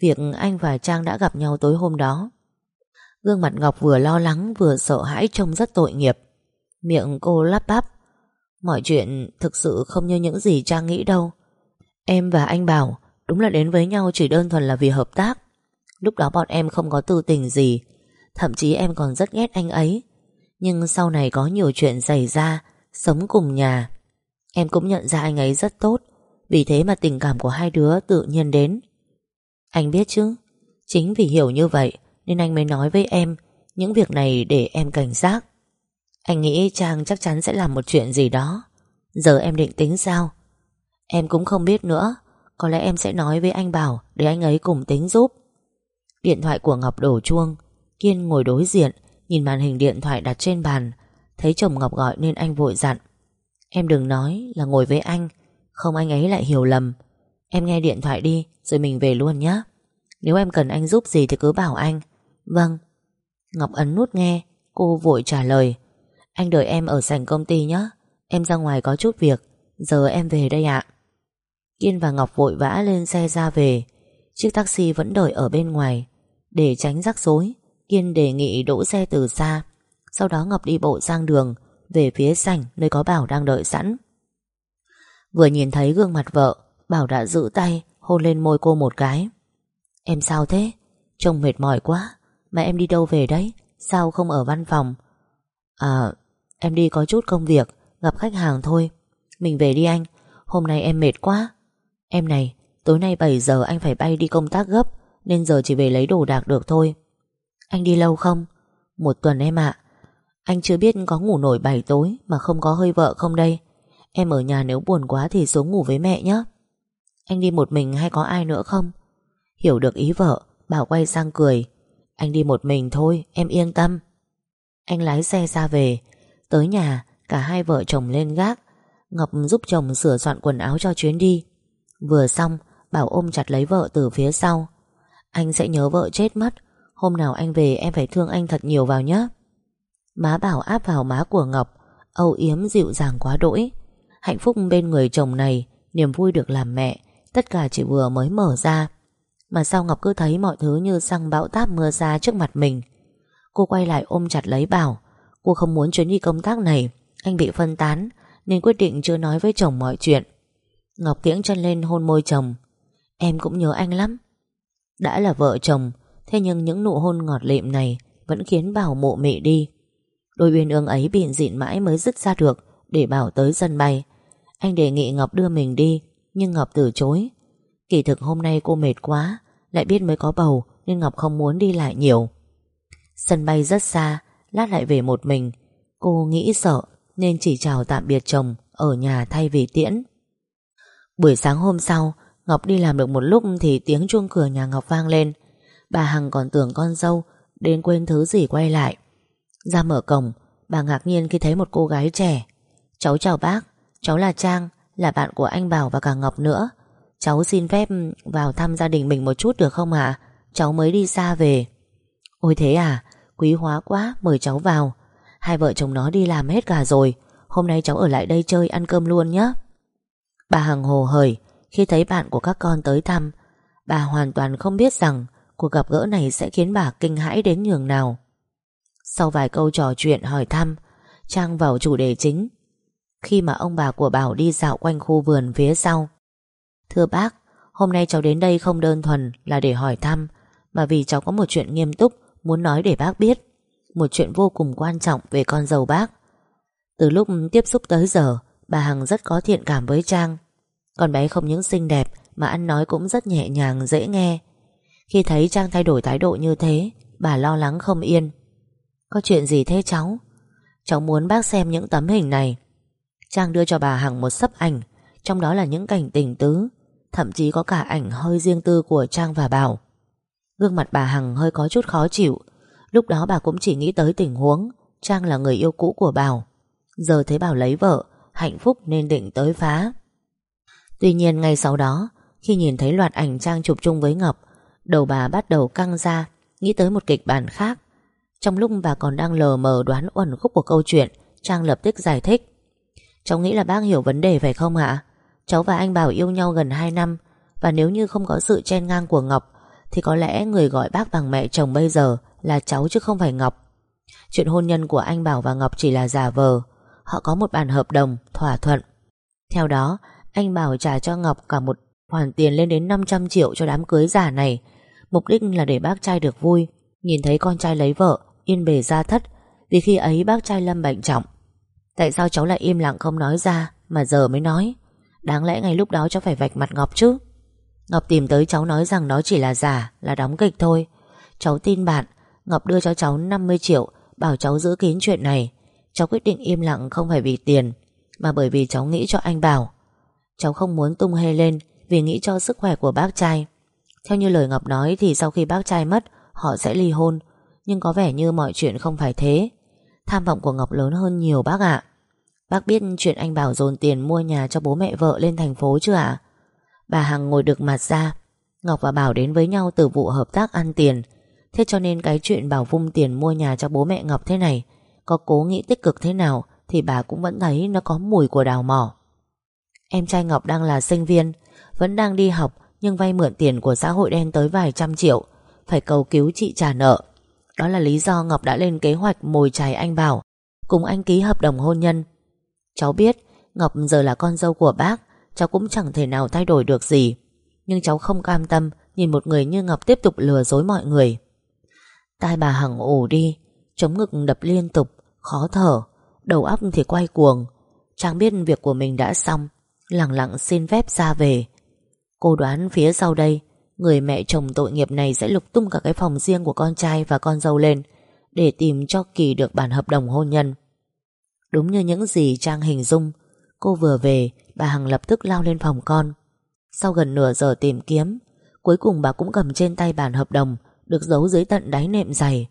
Việc anh và Trang đã gặp nhau tối hôm đó. Gương mặt Ngọc vừa lo lắng, Vừa sợ hãi trông rất tội nghiệp. Miệng cô lắp bắp, Mọi chuyện thực sự không như những gì Trang nghĩ đâu. Em và anh Bảo, Đúng là đến với nhau chỉ đơn thuần là vì hợp tác. Lúc đó bọn em không có tư tình gì Thậm chí em còn rất ghét anh ấy. Nhưng sau này có nhiều chuyện xảy ra, Sống cùng nhà, Em cũng nhận ra anh ấy rất tốt. Vì thế mà tình cảm của hai đứa tự nhiên đến. Anh biết chứ? Chính vì hiểu như vậy Nên anh mới nói với em Những việc này để em cảnh giác. Anh nghĩ Trang chắc chắn sẽ làm một chuyện gì đó. Giờ em định tính sao? Em cũng không biết nữa. Có lẽ em sẽ nói với anh Bảo Để anh ấy cùng tính giúp. Điện thoại của Ngọc đổ chuông. Kiên ngồi đối diện, Nhìn màn hình điện thoại đặt trên bàn. Thấy chồng Ngọc gọi nên anh vội dặn, Em đừng nói là ngồi với anh, Không anh ấy lại hiểu lầm. Em nghe điện thoại đi, Rồi mình về luôn nhé Nếu em cần anh giúp gì thì cứ bảo anh. Vâng. Ngọc ấn nút nghe, Cô vội trả lời, Anh đợi em ở sảnh công ty nhé Em ra ngoài có chút việc, Giờ em về đây ạ. Kiên và Ngọc vội vã lên xe ra về. Chiếc taxi vẫn đợi ở bên ngoài, Để tránh rắc rối Kiên đề nghị đỗ xe từ xa. Sau đó Ngọc đi bộ sang đường, Về phía sảnh nơi có Bảo đang đợi sẵn. Vừa nhìn thấy gương mặt vợ, Bảo đã giữ tay, Hôn lên môi cô một cái. Em sao thế? Trông mệt mỏi quá. Mà em đi đâu về đấy? Sao không ở văn phòng? À Em đi có chút công việc, Gặp khách hàng thôi. Mình về đi anh. Hôm nay em mệt quá. Em này, Tối nay 7 giờ anh phải bay đi công tác gấp, Nên giờ chỉ về lấy đồ đạc được thôi. Anh đi lâu không? Một tuần em ạ. Anh chưa biết có ngủ nổi 7 tối Mà không có hơi vợ không đây. Em ở nhà nếu buồn quá thì xuống ngủ với mẹ nhé Anh đi một mình hay có ai nữa không? Hiểu được ý vợ, Bảo quay sang cười. Anh đi một mình thôi, em yên tâm. Anh lái xe ra về. Tới nhà, cả hai vợ chồng lên gác. Ngọc giúp chồng sửa soạn quần áo cho chuyến đi. Vừa xong, Bảo ôm chặt lấy vợ từ phía sau. Anh sẽ nhớ vợ chết mất. Hôm nào anh về, em phải thương anh thật nhiều vào nhé Má Bảo áp vào má của Ngọc, Âu yếm dịu dàng quá đỗi. Hạnh phúc bên người chồng này, Niềm vui được làm mẹ, Tất cả chỉ vừa mới mở ra. Mà sao Ngọc cứ thấy mọi thứ như xăng bão táp mưa ra trước mặt mình? Cô quay lại ôm chặt lấy Bảo, Cô không muốn chuyến đi công tác này, Anh bị phân tán, Nên quyết định chưa nói với chồng mọi chuyện. Ngọc kiễng chân lên hôn môi chồng, Em cũng nhớ anh lắm. Đã là vợ chồng Thế nhưng những nụ hôn ngọt lịm này Vẫn khiến Bảo mộ mị đi. Đôi uyên ương ấy bịn dịn mãi mới dứt ra được Để Bảo tới sân bay. Anh đề nghị Ngọc đưa mình đi, Nhưng Ngọc từ chối. Kỳ thực hôm nay cô mệt quá, Lại biết mới có bầu Nên Ngọc không muốn đi lại nhiều. Sân bay rất xa, Lát lại về một mình. Cô nghĩ sợ Nên chỉ chào tạm biệt chồng Ở nhà thay vì tiễn. Buổi sáng hôm sau, Ngọc đi làm được một lúc thì tiếng chuông cửa nhà Ngọc vang lên. Bà Hằng còn tưởng con dâu, Đến quên thứ gì quay lại. Ra mở cổng, Bà ngạc nhiên khi thấy một cô gái trẻ. Cháu chào bác, Cháu là Trang, Là bạn của anh Bảo và cả Ngọc nữa. Cháu xin phép vào thăm gia đình mình một chút được không ạ? Cháu mới đi xa về. Ôi thế à Quý hóa quá, mời cháu vào. Hai vợ chồng nó đi làm hết cả rồi. Hôm nay cháu ở lại đây chơi ăn cơm luôn nhé. Bà Hằng hồ hởi Khi thấy bạn của các con tới thăm. Bà hoàn toàn không biết rằng Cuộc gặp gỡ này sẽ khiến bà kinh hãi đến nhường nào. Sau vài câu trò chuyện hỏi thăm, Trang vào chủ đề chính. Khi mà ông bà của Bảo đi dạo quanh khu vườn phía sau, Thưa bác, Hôm nay cháu đến đây không đơn thuần là để hỏi thăm, Mà vì cháu có một chuyện nghiêm túc Muốn nói để bác biết, Một chuyện vô cùng quan trọng về con dâu bác. Từ lúc tiếp xúc tới giờ, Bà Hằng rất có thiện cảm với Trang. Con bé không những xinh đẹp Mà ăn nói cũng rất nhẹ nhàng, dễ nghe. Khi thấy Trang thay đổi thái độ như thế, Bà lo lắng không yên. Có chuyện gì thế cháu? Cháu muốn bác xem những tấm hình này. Trang đưa cho bà Hằng một sấp ảnh, Trong đó là những cảnh tình tứ, Thậm chí có cả ảnh hơi riêng tư của Trang và Bảo. Gương mặt bà Hằng hơi có chút khó chịu. Lúc đó bà cũng chỉ nghĩ tới tình huống, Trang là người yêu cũ của Bảo. Giờ thấy Bảo lấy vợ, Hạnh phúc nên định tới phá. Tuy nhiên ngay sau đó, Khi nhìn thấy loạt ảnh Trang chụp chung với Ngọc Đầu bà bắt đầu căng ra Nghĩ tới một kịch bản khác. Trong lúc bà còn đang lờ mờ đoán uẩn khúc của câu chuyện Trang lập tức giải thích. Cháu nghĩ là bác hiểu vấn đề phải không ạ? Cháu và anh Bảo yêu nhau gần 2 năm Và nếu như không có sự chen ngang của Ngọc Thì có lẽ người gọi bác bằng mẹ chồng bây giờ Là cháu chứ không phải Ngọc. Chuyện hôn nhân của anh Bảo và Ngọc chỉ là giả vờ Họ có một bản hợp đồng, thỏa thuận. Theo đó Anh Bảo trả cho Ngọc cả một khoản tiền lên đến 500 triệu cho đám cưới giả này Mục đích là để bác trai được vui. Nhìn thấy con trai lấy vợ, Yên bề ra thất, Vì khi ấy bác trai lâm bệnh trọng. Tại sao cháu lại im lặng không nói ra Mà giờ mới nói? Đáng lẽ ngay lúc đó cháu phải vạch mặt Ngọc chứ. Ngọc tìm tới cháu nói rằng đó chỉ là giả, Là đóng kịch thôi. Cháu tin bạn, Ngọc đưa cho cháu 50 triệu, Bảo cháu giữ kín chuyện này. Cháu quyết định im lặng không phải vì tiền, Mà bởi vì cháu nghĩ cho anh Bảo. Cháu không muốn tung hê lên Vì nghĩ cho sức khỏe của bác trai. Theo như lời Ngọc nói thì sau khi bác trai mất, Họ sẽ ly hôn. Nhưng có vẻ như mọi chuyện không phải thế. Tham vọng của Ngọc lớn hơn nhiều, bác ạ. Bác biết chuyện anh Bảo dồn tiền mua nhà cho bố mẹ vợ lên thành phố chưa ạ? Bà Hằng ngồi được mặt ra. Ngọc và Bảo đến với nhau từ vụ hợp tác ăn tiền. Thế cho nên cái chuyện Bảo vung tiền mua nhà cho bố mẹ Ngọc thế này, Có cố nghĩ tích cực thế nào Thì bà cũng vẫn thấy nó có mùi của đào mỏ. Em trai Ngọc đang là sinh viên, Vẫn đang đi học nhưng vay mượn tiền của xã hội đen tới vài trăm triệu, Phải cầu cứu chị trả nợ. Đó là lý do Ngọc đã lên kế hoạch mồi chài anh Bảo, Cùng anh ký hợp đồng hôn nhân. Cháu biết, Ngọc giờ là con dâu của bác, Cháu cũng chẳng thể nào thay đổi được gì. Nhưng cháu không cam tâm Nhìn một người như Ngọc tiếp tục lừa dối mọi người. Tai bà Hằng ủ đi, Chống ngực đập liên tục, Khó thở, Đầu óc thì quay cuồng. Trang biết việc của mình đã xong, Lặng lặng xin phép ra về. Cô đoán phía sau đây, Người mẹ chồng tội nghiệp này sẽ lục tung cả cái phòng riêng của con trai và con dâu lên, Để tìm cho Kỳ được bản hợp đồng hôn nhân. Đúng như những gì Trang hình dung, Cô vừa về, Bà Hằng lập tức lao lên phòng con. Sau gần nửa giờ tìm kiếm, Cuối cùng bà cũng cầm trên tay bản hợp đồng, Được giấu dưới tận đáy nệm dày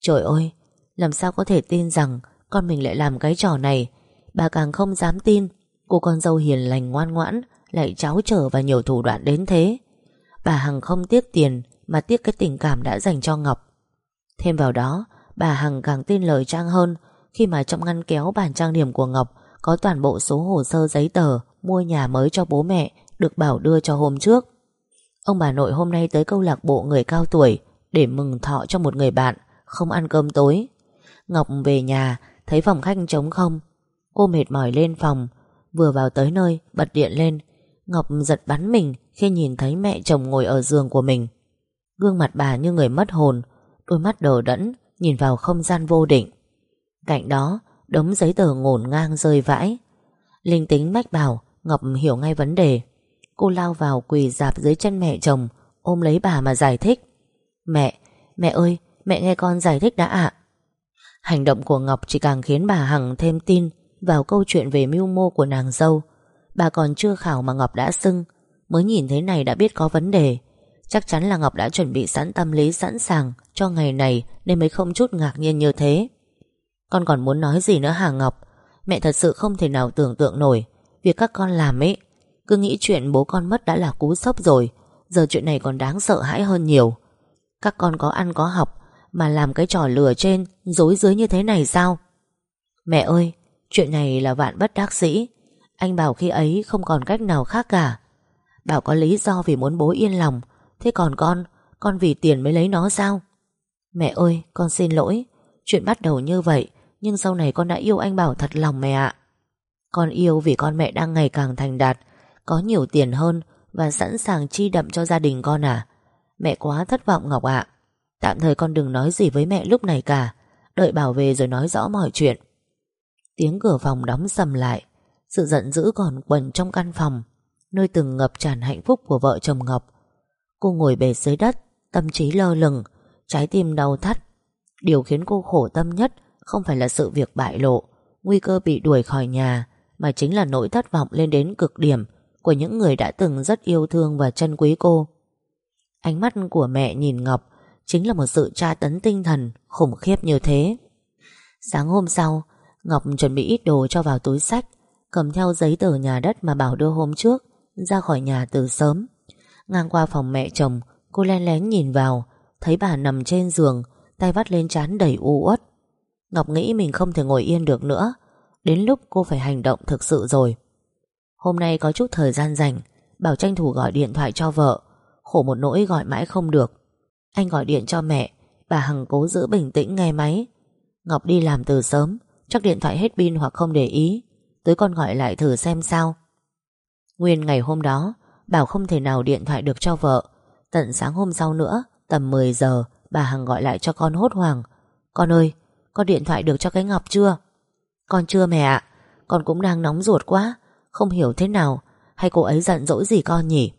Trời ơi, Làm sao có thể tin rằng Con mình lại làm cái trò này? Bà càng không dám tin, Cô con dâu hiền lành ngoan ngoãn lại cháu trở và nhiều thủ đoạn đến thế. Bà Hằng không tiếc tiền, Mà tiếc cái tình cảm đã dành cho Ngọc. Thêm vào đó, Bà Hằng càng tin lời Trang hơn, Khi mà trong ngăn kéo bàn trang điểm của Ngọc, Có toàn bộ số hồ sơ giấy tờ, Mua nhà mới cho bố mẹ Được bảo đưa cho hôm trước. Ông bà nội hôm nay tới câu lạc bộ người cao tuổi Để mừng thọ cho một người bạn, Không ăn cơm tối. Ngọc về nhà, Thấy phòng khách trống không. Cô mệt mỏi lên phòng, Vừa vào tới nơi, bật điện lên Ngọc giật bắn mình khi nhìn thấy mẹ chồng ngồi ở giường của mình. Gương mặt bà như người mất hồn Đôi mắt đờ đẫn Nhìn vào không gian vô định. Cạnh đó đống giấy tờ ngổn ngang rơi vãi. Linh tính mách bảo Ngọc hiểu ngay vấn đề. Cô lao vào quỳ dạp dưới chân mẹ chồng Ôm lấy bà mà giải thích. Mẹ, mẹ ơi Mẹ nghe con giải thích đã ạ. Hành động của Ngọc chỉ càng khiến bà Hằng thêm tin Vào câu chuyện về mưu mô của nàng dâu. Bà còn chưa khảo mà Ngọc đã xưng Mới nhìn thế này đã biết có vấn đề. Chắc chắn là Ngọc đã chuẩn bị sẵn tâm lý sẵn sàng Cho ngày này Nên mới không chút ngạc nhiên như thế. Con còn muốn nói gì nữa hả Ngọc? Mẹ thật sự không thể nào tưởng tượng nổi. Việc các con làm ấy, Cứ nghĩ chuyện bố con mất đã là cú sốc rồi. Giờ chuyện này còn đáng sợ hãi hơn nhiều. Các con có ăn có học, Mà làm cái trò lừa trên Dối dưới như thế này sao? Mẹ ơi, Chuyện này là vạn bất đắc sĩ anh bảo khi ấy không còn cách nào khác cả. Bảo có lý do vì muốn bố yên lòng. Thế còn con Con vì tiền mới lấy nó sao? Mẹ ơi, con xin lỗi. Chuyện bắt đầu như vậy, Nhưng sau này con đã yêu anh Bảo thật lòng mẹ ạ. Con yêu vì con mẹ đang ngày càng thành đạt, Có nhiều tiền hơn Và sẵn sàng chi đậm cho gia đình con à. Mẹ quá thất vọng Ngọc ạ. Tạm thời con đừng nói gì với mẹ lúc này cả. Đợi Bảo về rồi nói rõ mọi chuyện. Tiếng cửa phòng đóng sầm lại. Sự giận dữ còn quẩn trong căn phòng, Nơi từng ngập tràn hạnh phúc của vợ chồng Ngọc. Cô ngồi bề dưới đất, Tâm trí lơ lửng, Trái tim đau thắt. Điều khiến cô khổ tâm nhất Không phải là sự việc bại lộ, Nguy cơ bị đuổi khỏi nhà, Mà chính là nỗi thất vọng lên đến cực điểm Của những người đã từng rất yêu thương và trân quý cô. Ánh mắt của mẹ nhìn Ngọc Chính là một sự tra tấn tinh thần Khủng khiếp như thế. Sáng hôm sau, Ngọc chuẩn bị ít đồ cho vào túi sách. Cầm theo giấy tờ nhà đất mà Bảo đưa hôm trước, Ra khỏi nhà từ sớm. Ngang qua phòng mẹ chồng, Cô len lén nhìn vào, Thấy bà nằm trên giường, Tay vắt lên trán đầy u uất. Ngọc nghĩ mình không thể ngồi yên được nữa, Đến lúc cô phải hành động thực sự rồi. Hôm nay có chút thời gian rảnh, Bảo tranh thủ gọi điện thoại cho vợ, Khổ một nỗi gọi mãi không được. Anh gọi điện cho mẹ, Bà Hằng cố giữ bình tĩnh nghe máy. Ngọc đi làm từ sớm, Chắc điện thoại hết pin hoặc không để ý. Tới con gọi lại thử xem sao. Nguyên ngày hôm đó, Bảo không thể nào điện thoại được cho vợ. Tận sáng hôm sau nữa, Tầm 10 giờ, Bà Hằng gọi lại cho con hốt hoảng. Con ơi Con điện thoại được cho cái Ngọc chưa? Con chưa mẹ ạ. Con cũng đang nóng ruột quá, Không hiểu thế nào. Hay cô ấy giận dỗi gì con nhỉ?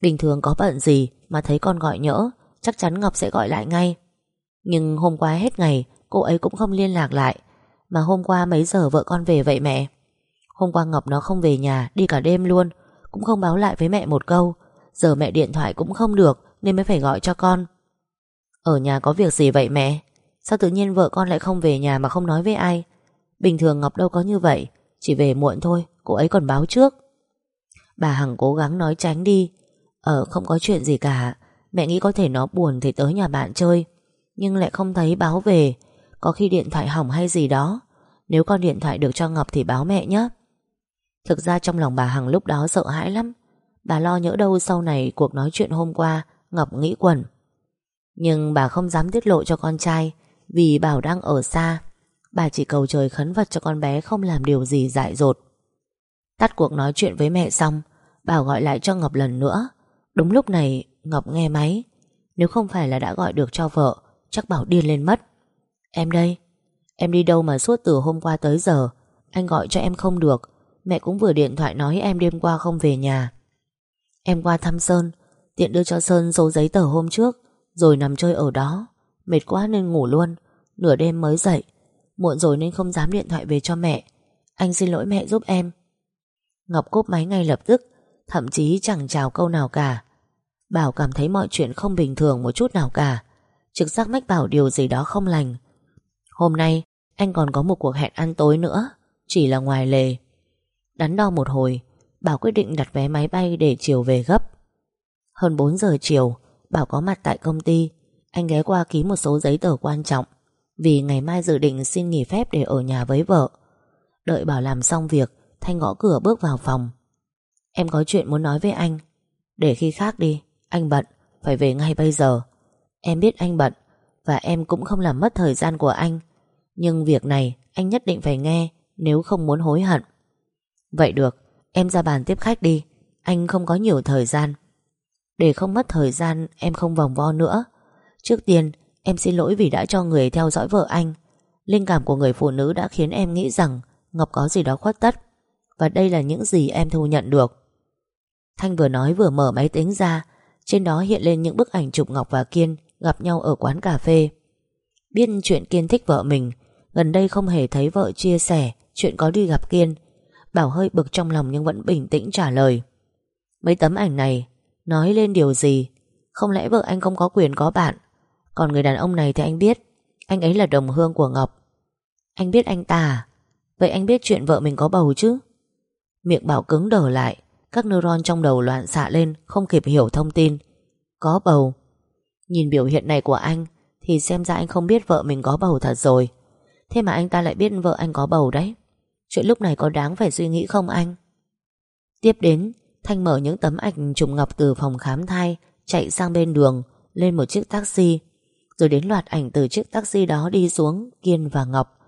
Bình thường có bận gì Mà thấy con gọi nhỡ, Chắc chắn Ngọc sẽ gọi lại ngay. Nhưng hôm qua hết ngày, Cô ấy cũng không liên lạc lại. Mà hôm qua mấy giờ vợ con về vậy mẹ? Hôm qua Ngọc nó không về nhà, Đi cả đêm luôn. Cũng không báo lại với mẹ một câu. Giờ mẹ điện thoại cũng không được, Nên mới phải gọi cho con. Ở nhà có việc gì vậy mẹ? Sao tự nhiên vợ con lại không về nhà mà không nói với ai? Bình thường Ngọc đâu có như vậy. Chỉ về muộn thôi, Cô ấy còn báo trước. Bà Hằng cố gắng nói tránh đi. Ờ không có chuyện gì cả. Mẹ nghĩ có thể nó buồn thì tới nhà bạn chơi. Nhưng lại không thấy báo về. Có khi điện thoại hỏng hay gì đó. Nếu con điện thoại được cho Ngọc thì báo mẹ nhé. Thực ra trong lòng bà Hằng lúc đó sợ hãi lắm. Bà lo nhỡ đâu sau này cuộc nói chuyện hôm qua, Ngọc nghĩ quẩn. Nhưng bà không dám tiết lộ cho con trai, Vì Bảo đang ở xa. Bà chỉ cầu trời khấn vật cho con bé không làm điều gì dại dột. Tắt cuộc nói chuyện với mẹ xong Bảo gọi lại cho Ngọc lần nữa. Đúng lúc này, Ngọc nghe máy. Nếu không phải là đã gọi được cho vợ, Chắc Bảo điên lên mất. Em đây, Em đi đâu mà suốt từ hôm qua tới giờ, Anh gọi cho em không được. Mẹ cũng vừa điện thoại nói em đêm qua không về nhà. Em qua thăm Sơn, Tiện đưa cho Sơn số giấy tờ hôm trước, Rồi nằm chơi ở đó. Mệt quá nên ngủ luôn, Nửa đêm mới dậy. Muộn rồi nên không dám điện thoại về cho mẹ. Anh xin lỗi mẹ giúp em. Ngọc cúp máy ngay lập tức, Thậm chí chẳng chào câu nào cả. Bảo cảm thấy mọi chuyện không bình thường một chút nào cả. Trực giác mách bảo điều gì đó không lành. Hôm nay, Anh còn có một cuộc hẹn ăn tối nữa, Chỉ là ngoài lề. Đắn đo một hồi, Bảo quyết định đặt vé máy bay để chiều về gấp. Hơn 4 giờ chiều, Bảo có mặt tại công ty. Anh ghé qua ký một số giấy tờ quan trọng, Vì ngày mai dự định xin nghỉ phép để ở nhà với vợ. Đợi Bảo làm xong việc, Thanh gõ cửa bước vào phòng. Em có chuyện muốn nói với anh. Để khi khác đi, Anh bận, Phải về ngay bây giờ. Em biết anh bận, Và em cũng không làm mất thời gian của anh. Nhưng việc này, anh nhất định phải nghe, Nếu không muốn hối hận. Vậy được, Em ra bàn tiếp khách đi. Anh không có nhiều thời gian. Để không mất thời gian, em không vòng vo nữa. Trước tiên, em xin lỗi vì đã cho người theo dõi vợ anh. Linh cảm của người phụ nữ đã khiến em nghĩ rằng Ngọc có gì đó khuất tất, Và đây là những gì em thu nhận được. Thanh vừa nói vừa mở máy tính ra, Trên đó hiện lên những bức ảnh chụp Ngọc và Kiên Gặp nhau ở quán cà phê. Biết chuyện Kiên thích vợ mình, Gần đây không hề thấy vợ chia sẻ Chuyện có đi gặp Kiên Bảo hơi bực trong lòng nhưng vẫn bình tĩnh trả lời. Mấy tấm ảnh này, Nói lên điều gì? Không lẽ vợ anh không có quyền có bạn? Còn người đàn ông này thì anh biết, Anh ấy là đồng hương của Ngọc. Anh biết anh ta à? Vậy anh biết chuyện vợ mình có bầu chứ? Miệng Bảo cứng đờ lại, Các neuron trong đầu loạn xạ lên, Không kịp hiểu thông tin. Có bầu. Nhìn biểu hiện này của anh, Thì xem ra anh không biết vợ mình có bầu thật rồi. Thế mà anh ta lại biết vợ anh có bầu đấy. Chuyện lúc này có đáng phải suy nghĩ không anh? Tiếp đến, Thanh mở những tấm ảnh trùng ngọc từ phòng khám thai, Chạy sang bên đường, Lên một chiếc taxi. Rồi đến loạt ảnh từ chiếc taxi đó đi xuống, Kiên và Ngọc.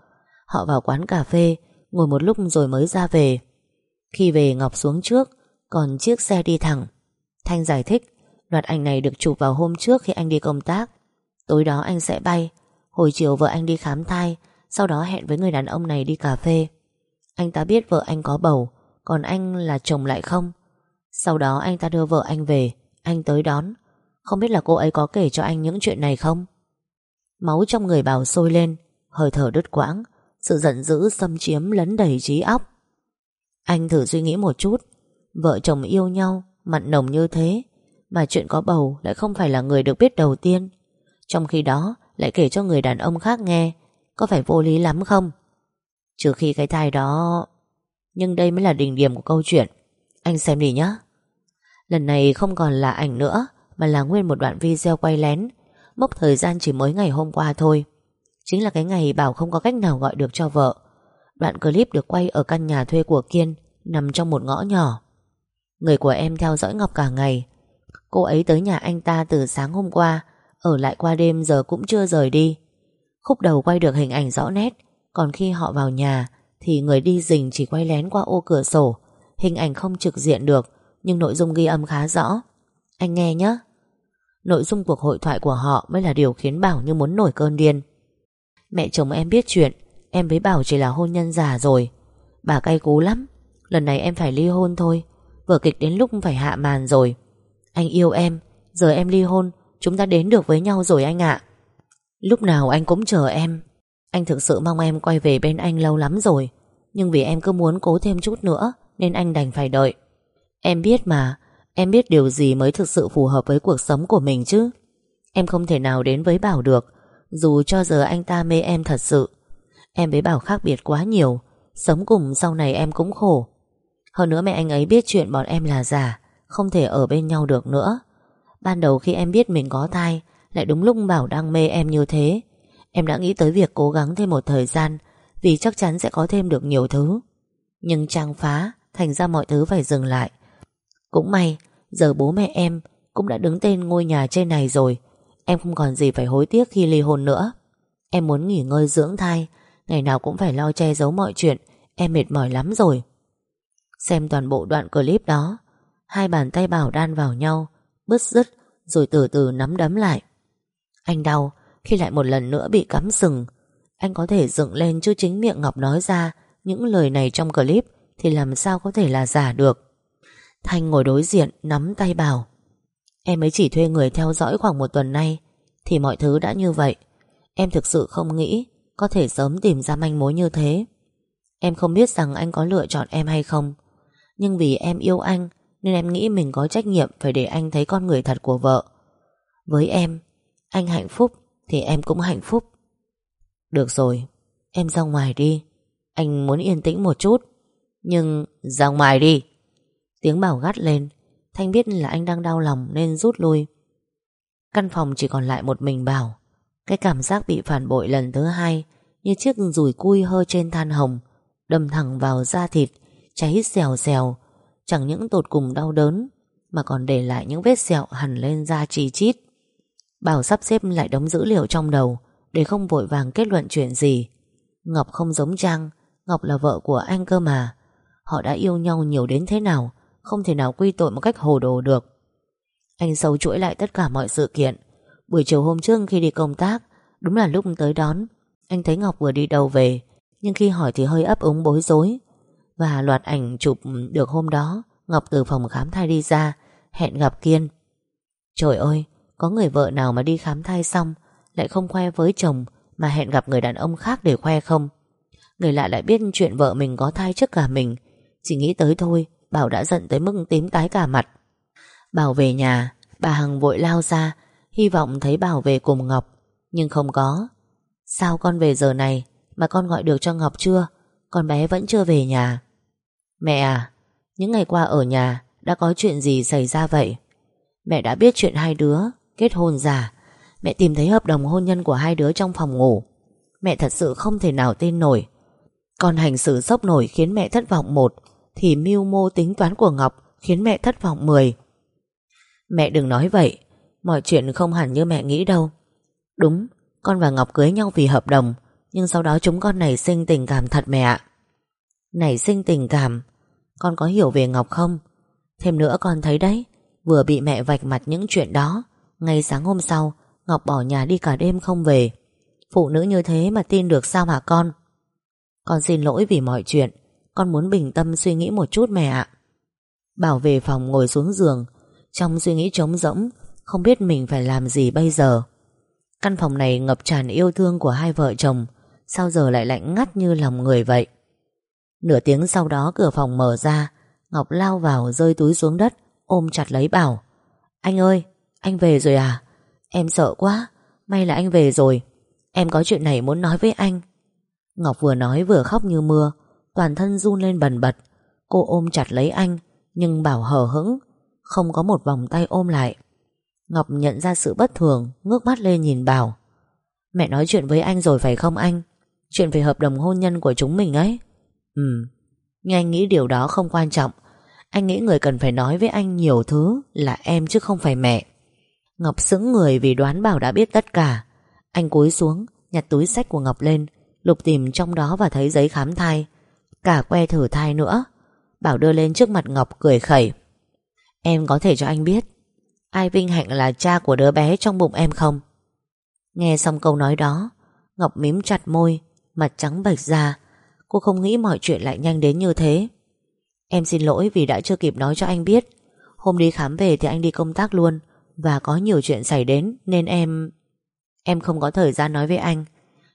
Họ vào quán cà phê, Ngồi một lúc rồi mới ra về. Khi về Ngọc xuống trước, Còn chiếc xe đi thẳng. Thanh giải thích, Loạt ảnh này được chụp vào hôm trước khi anh đi công tác. Tối đó anh sẽ bay. Hồi chiều vợ anh đi khám thai, Sau đó hẹn với người đàn ông này đi cà phê. Anh ta biết vợ anh có bầu, Còn anh là chồng lại không? Sau đó anh ta đưa vợ anh về, Anh tới đón. Không biết là cô ấy có kể cho anh những chuyện này không? Máu trong người bào sôi lên, Hơi thở đứt quãng, Sự giận dữ xâm chiếm lấn đầy trí óc. Anh thử suy nghĩ một chút, Vợ chồng yêu nhau, Mặn nồng như thế, Mà chuyện có bầu lại không phải là người được biết đầu tiên. Trong khi đó, Lại kể cho người đàn ông khác nghe, Có phải vô lý lắm không? Trừ khi cái thai đó. Nhưng đây mới là đỉnh điểm của câu chuyện. Anh xem đi nhá. Lần này không còn là ảnh nữa, Mà là nguyên một đoạn video quay lén. Mốc thời gian chỉ mới ngày hôm qua thôi. Chính là cái ngày Bảo không có cách nào gọi được cho vợ. Đoạn clip được quay ở căn nhà thuê của Kiên, Nằm trong một ngõ nhỏ. Người của em theo dõi Ngọc cả ngày. Cô ấy tới nhà anh ta từ sáng hôm qua, Ở lại qua đêm giờ cũng chưa rời đi. Khúc đầu quay được hình ảnh rõ nét còn khi họ vào nhà, Thì người đi rình chỉ quay lén qua ô cửa sổ. Hình ảnh không trực diện được, Nhưng nội dung ghi âm khá rõ. Anh nghe nhé. Nội dung cuộc hội thoại của họ Mới là điều khiến Bảo như muốn nổi cơn điên. Mẹ chồng em biết chuyện, Em với Bảo chỉ là hôn nhân già rồi. Bà cay cú lắm, Lần này em phải ly hôn thôi Vở kịch đến lúc phải hạ màn rồi. Anh yêu em, Giờ em ly hôn, Chúng ta đến được với nhau rồi anh ạ. Lúc nào anh cũng chờ em. Anh thực sự mong em quay về bên anh lâu lắm rồi. Nhưng vì em cứ muốn cố thêm chút nữa, Nên anh đành phải đợi. Em biết mà, Em biết điều gì mới thực sự phù hợp với cuộc sống của mình chứ. Em không thể nào đến với Bảo được, Dù cho giờ anh ta mê em thật sự. Em với Bảo khác biệt quá nhiều, Sống cùng sau này em cũng khổ. Hơn nữa mẹ anh ấy biết chuyện bọn em là giả, Không thể ở bên nhau được nữa. Ban đầu khi em biết mình có thai, Lại đúng lúc Bảo đang mê em như thế Em đã nghĩ tới việc cố gắng thêm một thời gian, Vì chắc chắn sẽ có thêm được nhiều thứ. Nhưng trang phá, Thành ra mọi thứ phải dừng lại. Cũng may, Giờ bố mẹ em cũng đã đứng tên ngôi nhà trên này rồi. Em không còn gì phải hối tiếc khi ly hôn nữa. Em muốn nghỉ ngơi dưỡng thai, Ngày nào cũng phải lo che giấu mọi chuyện. Em mệt mỏi lắm rồi. Xem toàn bộ đoạn clip đó, Hai bàn tay Bảo đan vào nhau, Bứt rứt, Rồi từ từ nắm đấm lại. Anh đau khi lại một lần nữa bị cắm sừng. Anh có thể dựng lên chứ chính miệng Ngọc nói ra Những lời này trong clip Thì làm sao có thể là giả được. Thanh ngồi đối diện, nắm tay Bảo, Em ấy chỉ thuê người theo dõi khoảng một tuần nay, Thì mọi thứ đã như vậy. Em thực sự không nghĩ Có thể sớm tìm ra manh mối như thế. Em không biết rằng anh có lựa chọn em hay không, Nhưng vì em yêu anh Nên em nghĩ mình có trách nhiệm Phải để anh thấy con người thật của vợ. Với em, Anh hạnh phúc thì em cũng hạnh phúc. Được rồi, Em ra ngoài đi. Anh muốn yên tĩnh một chút, Nhưng ra ngoài đi. Tiếng bảo gắt lên, Thanh biết là anh đang đau lòng nên rút lui. Căn phòng chỉ còn lại một mình Bảo. Cái cảm giác bị phản bội lần thứ hai, Như chiếc rùi cui hơ trên than hồng, Đâm thẳng vào da thịt, Cháy xèo xèo. Chẳng những tột cùng đau đớn, Mà còn để lại những vết sẹo hẳn lên da chi chít. Bảo sắp xếp lại đống dữ liệu trong đầu, Để không vội vàng kết luận chuyện gì. Ngọc không giống Trang, Ngọc là vợ của anh cơ mà. Họ đã yêu nhau nhiều đến thế nào, không thể nào quy tội một cách hồ đồ được. Anh sâu chuỗi lại tất cả mọi sự kiện. Buổi chiều hôm trước khi đi công tác, Đúng là lúc tới đón, Anh thấy Ngọc vừa đi đâu về, Nhưng khi hỏi thì hơi ấp úng bối rối. Và loạt ảnh chụp được hôm đó, Ngọc từ phòng khám thai đi ra, Hẹn gặp Kiên. Trời ơi có người vợ nào mà đi khám thai xong, Lại không khoe với chồng Mà hẹn gặp người đàn ông khác để khoe không? Người lạ lại biết chuyện vợ mình có thai trước cả mình, Chỉ nghĩ tới thôi, Bảo đã giận tới mức tím tái cả mặt. Bảo về nhà, Bà Hằng vội lao ra, Hy vọng thấy Bảo về cùng Ngọc, Nhưng không có. Sao con về giờ này Mà con gọi được cho Ngọc chưa? Con bé vẫn chưa về nhà. Mẹ à Những ngày qua ở nhà Đã có chuyện gì xảy ra vậy? Mẹ đã biết chuyện hai đứa Kết hôn giả Mẹ tìm thấy hợp đồng hôn nhân của hai đứa trong phòng ngủ Mẹ thật sự không thể nào tin nổi Còn hành xử sốc nổi khiến mẹ thất vọng một thì mưu mô tính toán của Ngọc khiến mẹ thất vọng 10. Mẹ đừng nói vậy, mọi chuyện không hẳn như mẹ nghĩ đâu. Đúng, con và Ngọc cưới nhau vì hợp đồng, nhưng sau đó chúng con nảy sinh tình cảm thật mẹ ạ. Nảy sinh tình cảm, con có hiểu về Ngọc không? Thêm nữa con thấy đấy, vừa bị mẹ vạch mặt những chuyện đó, ngay sáng hôm sau, Ngọc bỏ nhà đi cả đêm không về. Phụ nữ như thế mà tin được sao hả con? Con xin lỗi vì mọi chuyện, con muốn bình tâm suy nghĩ một chút mẹ ạ. Bảo về phòng ngồi xuống giường. Trong suy nghĩ trống rỗng Không biết mình phải làm gì bây giờ. Căn phòng này ngập tràn yêu thương của hai vợ chồng Sao giờ lại lạnh ngắt như lòng người vậy? Nửa tiếng sau đó cửa phòng mở ra Ngọc lao vào rơi túi xuống đất Ôm chặt lấy Bảo. Anh ơi, anh về rồi à? Em sợ quá, may là anh về rồi. Em có chuyện này muốn nói với anh. Ngọc vừa nói vừa khóc như mưa. Toàn thân run lên bần bật. Cô ôm chặt lấy anh Nhưng bảo hờ hững Không có một vòng tay ôm lại. Ngọc nhận ra sự bất thường Ngước mắt lên nhìn Bảo Mẹ nói chuyện với anh rồi phải không anh? Chuyện về hợp đồng hôn nhân của chúng mình ấy. Ừ Nhưng anh nghĩ điều đó không quan trọng. Anh nghĩ người cần phải nói với anh nhiều thứ Là em chứ không phải mẹ. Ngọc sững người vì đoán Bảo đã biết tất cả. Anh cúi xuống, Nhặt túi sách của Ngọc lên, Lục tìm trong đó và thấy giấy khám thai. Cả que thử thai nữa. Bảo đưa lên trước mặt Ngọc cười khẩy. Em có thể cho anh biết, Ai vinh hạnh là cha của đứa bé trong bụng em không? Nghe xong câu nói đó, Ngọc mím chặt môi, Mặt trắng bệch ra. Cô không nghĩ mọi chuyện lại nhanh đến như thế. Em xin lỗi vì đã chưa kịp nói cho anh biết. Hôm đi khám về thì anh đi công tác luôn. Và có nhiều chuyện xảy đến, Nên em Em không có thời gian nói với anh.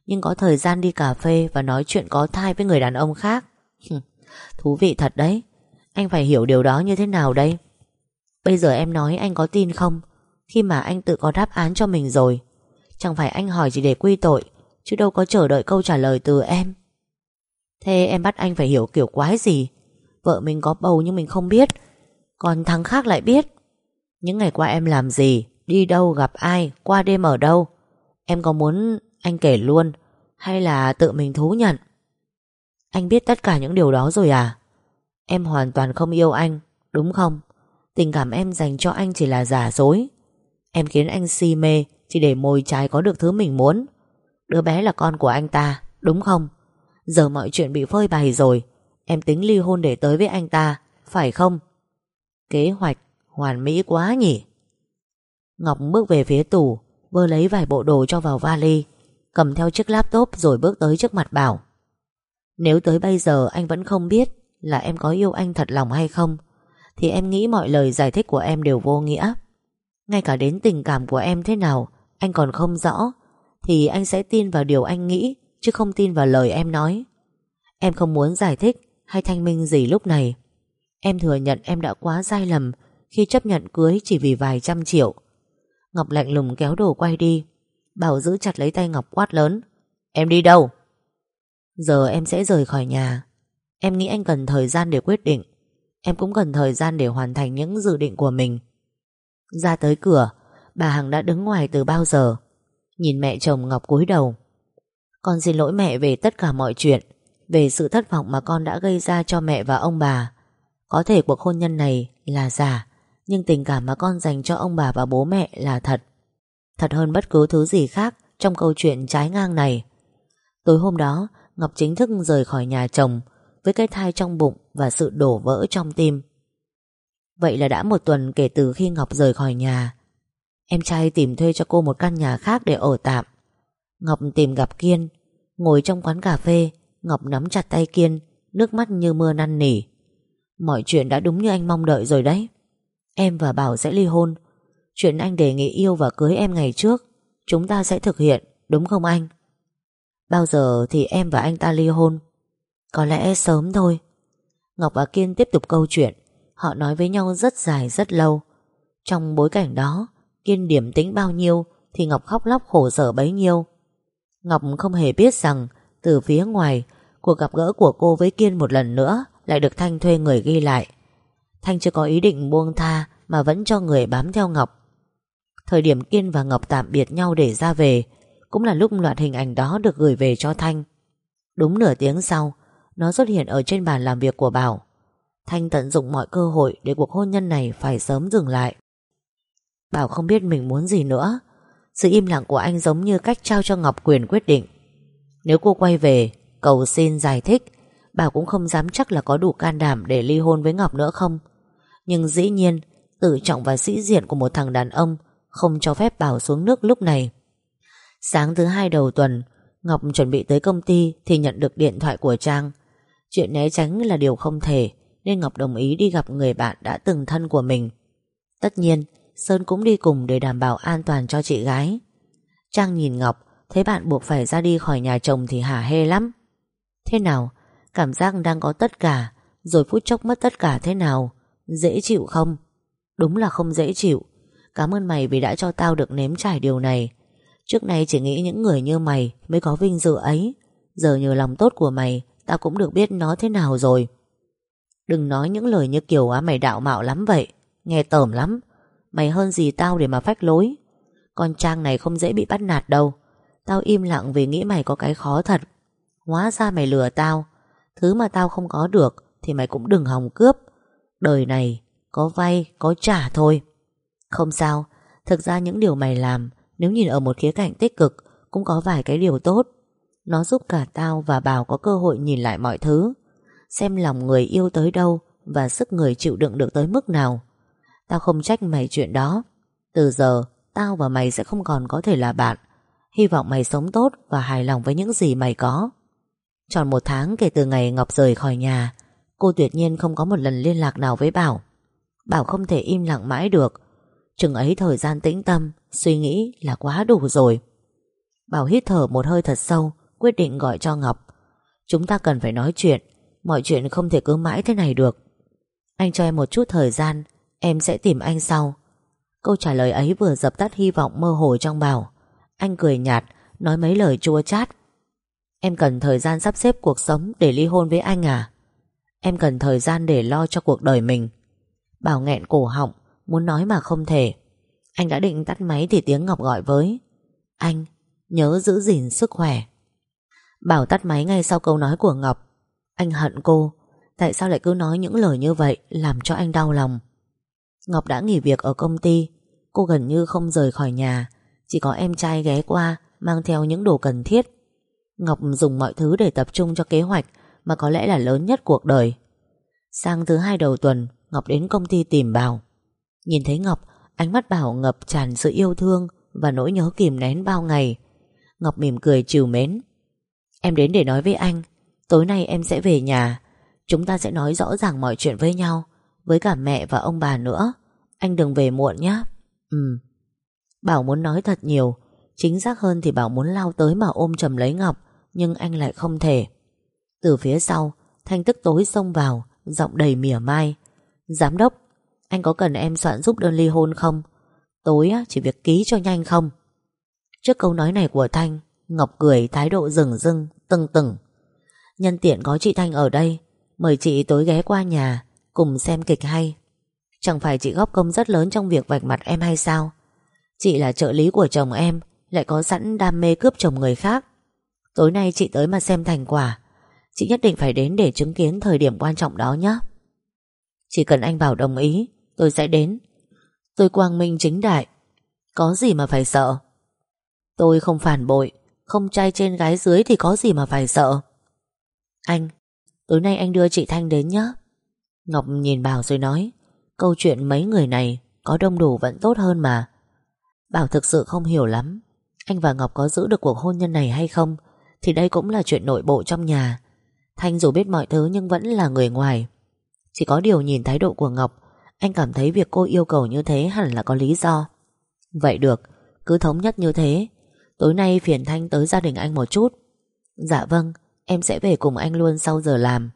Nhưng có thời gian đi cà phê Và nói chuyện có thai với người đàn ông khác. Thú vị thật đấy. Anh phải hiểu điều đó như thế nào đây? Bây giờ em nói anh có tin không? Khi mà anh tự có đáp án cho mình rồi. Chẳng phải anh hỏi chỉ để quy tội, Chứ đâu có chờ đợi câu trả lời từ em. Thế em bắt anh phải hiểu kiểu quái gì? Vợ mình có bầu nhưng mình không biết. Còn thằng khác lại biết. Những ngày qua em làm gì? Đi đâu, gặp ai? Qua đêm ở đâu? Em có muốn anh kể luôn Hay là tự mình thú nhận? Anh biết tất cả những điều đó rồi à? Em hoàn toàn không yêu anh, Đúng không? Tình cảm em dành cho anh chỉ là giả dối. Em khiến anh si mê Chỉ để mồi trái có được thứ mình muốn. Đứa bé là con của anh ta, Đúng không? Giờ mọi chuyện bị phơi bày rồi. Em tính ly hôn để tới với anh ta, Phải không? Kế hoạch hoàn mỹ quá nhỉ. Ngọc bước về phía tủ Vơ lấy vài bộ đồ cho vào vali, Cầm theo chiếc laptop rồi bước tới trước mặt Bảo. Nếu tới bây giờ anh vẫn không biết Là em có yêu anh thật lòng hay không, Thì em nghĩ mọi lời giải thích của em đều vô nghĩa. Ngay cả đến tình cảm của em thế nào, Anh còn không rõ, Thì anh sẽ tin vào điều anh nghĩ, Chứ không tin vào lời em nói. Em không muốn giải thích Hay thanh minh gì lúc này. Em thừa nhận em đã quá sai lầm khi chấp nhận cưới chỉ vì vài trăm triệu. Ngọc lạnh lùng kéo đồ quay đi. Bảo giữ chặt lấy tay Ngọc quát lớn. Em đi đâu? Giờ em sẽ rời khỏi nhà. Em nghĩ anh cần thời gian để quyết định. Em cũng cần thời gian để hoàn thành những dự định của mình. Ra tới cửa, Bà Hằng đã đứng ngoài từ bao giờ? Nhìn mẹ chồng Ngọc cúi đầu. Con xin lỗi mẹ về tất cả mọi chuyện, Về sự thất vọng mà con đã gây ra cho mẹ và ông bà. Có thể cuộc hôn nhân này là giả. Nhưng tình cảm mà con dành cho ông bà và bố mẹ là thật. Thật hơn bất cứ thứ gì khác Trong câu chuyện trái ngang này. Tối hôm đó, Ngọc chính thức rời khỏi nhà chồng Với cái thai trong bụng Và sự đổ vỡ trong tim. Vậy là đã một tuần kể từ khi Ngọc rời khỏi nhà. Em trai tìm thuê cho cô một căn nhà khác để ở tạm. Ngọc tìm gặp Kiên. Ngồi trong quán cà phê, Ngọc nắm chặt tay Kiên, Nước mắt như mưa năn nỉ. Mọi chuyện đã đúng như anh mong đợi rồi đấy. Em và Bảo sẽ ly hôn. Chuyện anh đề nghị yêu và cưới em ngày trước, Chúng ta sẽ thực hiện, Đúng không anh? Bao giờ thì em và anh ta ly hôn? Có lẽ sớm thôi. Ngọc và Kiên tiếp tục câu chuyện. Họ nói với nhau rất dài, rất lâu. Trong bối cảnh đó, Kiên điểm tính bao nhiêu Thì Ngọc khóc lóc khổ sở bấy nhiêu. Ngọc không hề biết rằng, Từ phía ngoài, Cuộc gặp gỡ của cô với Kiên một lần nữa Lại được Thanh thuê người ghi lại. Thanh chưa có ý định buông tha, Mà vẫn cho người bám theo Ngọc. Thời điểm Kiên và Ngọc tạm biệt nhau để ra về, Cũng là lúc loạt hình ảnh đó được gửi về cho Thanh. Đúng nửa tiếng sau, Nó xuất hiện ở trên bàn làm việc của Bảo. Thanh tận dụng mọi cơ hội Để cuộc hôn nhân này phải sớm dừng lại. Bảo không biết mình muốn gì nữa. Sự im lặng của anh giống như cách trao cho Ngọc quyền quyết định. Nếu cô quay về, Cầu xin giải thích, Bảo cũng không dám chắc là có đủ can đảm Để ly hôn với Ngọc nữa không. Nhưng dĩ nhiên Tự trọng và sĩ diện của một thằng đàn ông Không cho phép Bảo xuống nước lúc này. Sáng thứ hai đầu tuần, Ngọc chuẩn bị tới công ty Thì nhận được điện thoại của Trang. Chuyện né tránh là điều không thể, Nên Ngọc đồng ý đi gặp người bạn đã từng thân của mình. Tất nhiên, Sơn cũng đi cùng để đảm bảo an toàn cho chị gái. Trang nhìn Ngọc, Thấy bạn buộc phải ra đi khỏi nhà chồng Thì hả hê lắm. Thế nào? Cảm giác đang có tất cả, Rồi phút chốc mất tất cả thế nào? Dễ chịu không? Đúng là không dễ chịu. Cảm ơn mày vì đã cho tao được nếm trải điều này. Trước nay chỉ nghĩ những người như mày Mới có vinh dự ấy. Giờ nhờ lòng tốt của mày, Tao cũng được biết nó thế nào rồi. Đừng nói những lời như kiểu, á, mày đạo mạo lắm vậy, Nghe tởm lắm. Mày hơn gì tao để mà phách lối. Con Trang này không dễ bị bắt nạt đâu. Tao im lặng vì nghĩ mày có cái khó thật. Hóa ra mày lừa tao. Thứ mà tao không có được Thì mày cũng đừng hòng cướp. Đời này có vay, có trả thôi. Không sao, Thực ra những điều mày làm, Nếu nhìn ở một khía cạnh tích cực, Cũng có vài cái điều tốt. Nó giúp cả tao và Bảo có cơ hội nhìn lại mọi thứ. Xem lòng người yêu tới đâu Và sức người chịu đựng được tới mức nào. Tao không trách mày chuyện đó. Từ giờ, Tao và mày sẽ không còn có thể là bạn. Hy vọng mày sống tốt Và hài lòng với những gì mày có. Tròn một tháng kể từ ngày Ngọc rời khỏi nhà Cô tuyệt nhiên không có một lần liên lạc nào với Bảo. Bảo không thể im lặng mãi được. Chừng ấy thời gian tĩnh tâm, Suy nghĩ là quá đủ rồi. Bảo hít thở một hơi thật sâu, Quyết định gọi cho Ngọc. Chúng ta cần phải nói chuyện, Mọi chuyện không thể cứ mãi thế này được. Anh cho em một chút thời gian, Em sẽ tìm anh sau. Câu trả lời ấy vừa dập tắt hy vọng mơ hồ trong Bảo. Anh cười nhạt, Nói mấy lời chua chát. Em cần thời gian sắp xếp cuộc sống Để ly hôn với anh à? Em cần thời gian để lo cho cuộc đời mình. Bảo nghẹn cổ họng, Muốn nói mà không thể. Anh đã định tắt máy thì tiếng Ngọc gọi với. Anh, nhớ giữ gìn sức khỏe. Bảo tắt máy ngay sau câu nói của Ngọc. Anh hận cô. Tại sao lại cứ nói những lời như vậy, Làm cho anh đau lòng? Ngọc đã nghỉ việc ở công ty. Cô gần như không rời khỏi nhà. Chỉ có em trai ghé qua, Mang theo những đồ cần thiết. Ngọc dùng mọi thứ để tập trung cho kế hoạch mà có lẽ là lớn nhất cuộc đời. Sang thứ hai đầu tuần, Ngọc đến công ty tìm Bảo. Nhìn thấy Ngọc, Ánh mắt Bảo ngập tràn sự yêu thương Và nỗi nhớ kìm nén bao ngày. Ngọc mỉm cười trìu mến. Em đến để nói với anh, Tối nay em sẽ về nhà. Chúng ta sẽ nói rõ ràng mọi chuyện với nhau, Với cả mẹ và ông bà nữa. Anh đừng về muộn nhé Ừ Bảo muốn nói thật nhiều, Chính xác hơn thì Bảo muốn lao tới mà ôm chầm lấy Ngọc, Nhưng anh lại không thể. Từ phía sau, Thanh tức tối xông vào, Giọng đầy mỉa mai. Giám đốc, Anh có cần em soạn giúp đơn ly hôn không? Tối chỉ việc ký cho nhanh không? Trước câu nói này của Thanh, Ngọc cười thái độ rừng rưng, Tưng tửng. Nhân tiện có chị Thanh ở đây, Mời chị tối ghé qua nhà, Cùng xem kịch hay. Chẳng phải chị góp công rất lớn trong việc vạch mặt em hay sao? Chị là trợ lý của chồng em, Lại có sẵn đam mê cướp chồng người khác. Tối nay chị tới mà xem thành quả Chị nhất định phải đến để chứng kiến thời điểm quan trọng đó nhé. Chỉ cần anh Bảo đồng ý, Tôi sẽ đến. Tôi quang minh chính đại. Có gì mà phải sợ? Tôi không phản bội, Không trai trên gái dưới thì có gì mà phải sợ? Anh, Tối nay anh đưa chị Thanh đến nhé. Ngọc nhìn Bảo rồi nói, Câu chuyện mấy người này Có đông đủ vẫn tốt hơn mà. Bảo thực sự không hiểu lắm, Anh và Ngọc có giữ được cuộc hôn nhân này hay không, Thì đây cũng là chuyện nội bộ trong nhà. Thanh dù biết mọi thứ Nhưng vẫn là người ngoài. Chỉ có điều nhìn thái độ của Ngọc, Anh cảm thấy việc cô yêu cầu như thế hẳn là có lý do. Vậy được, Cứ thống nhất như thế. Tối nay phiền Thanh tới gia đình anh một chút. Dạ vâng Em sẽ về cùng anh luôn sau giờ làm.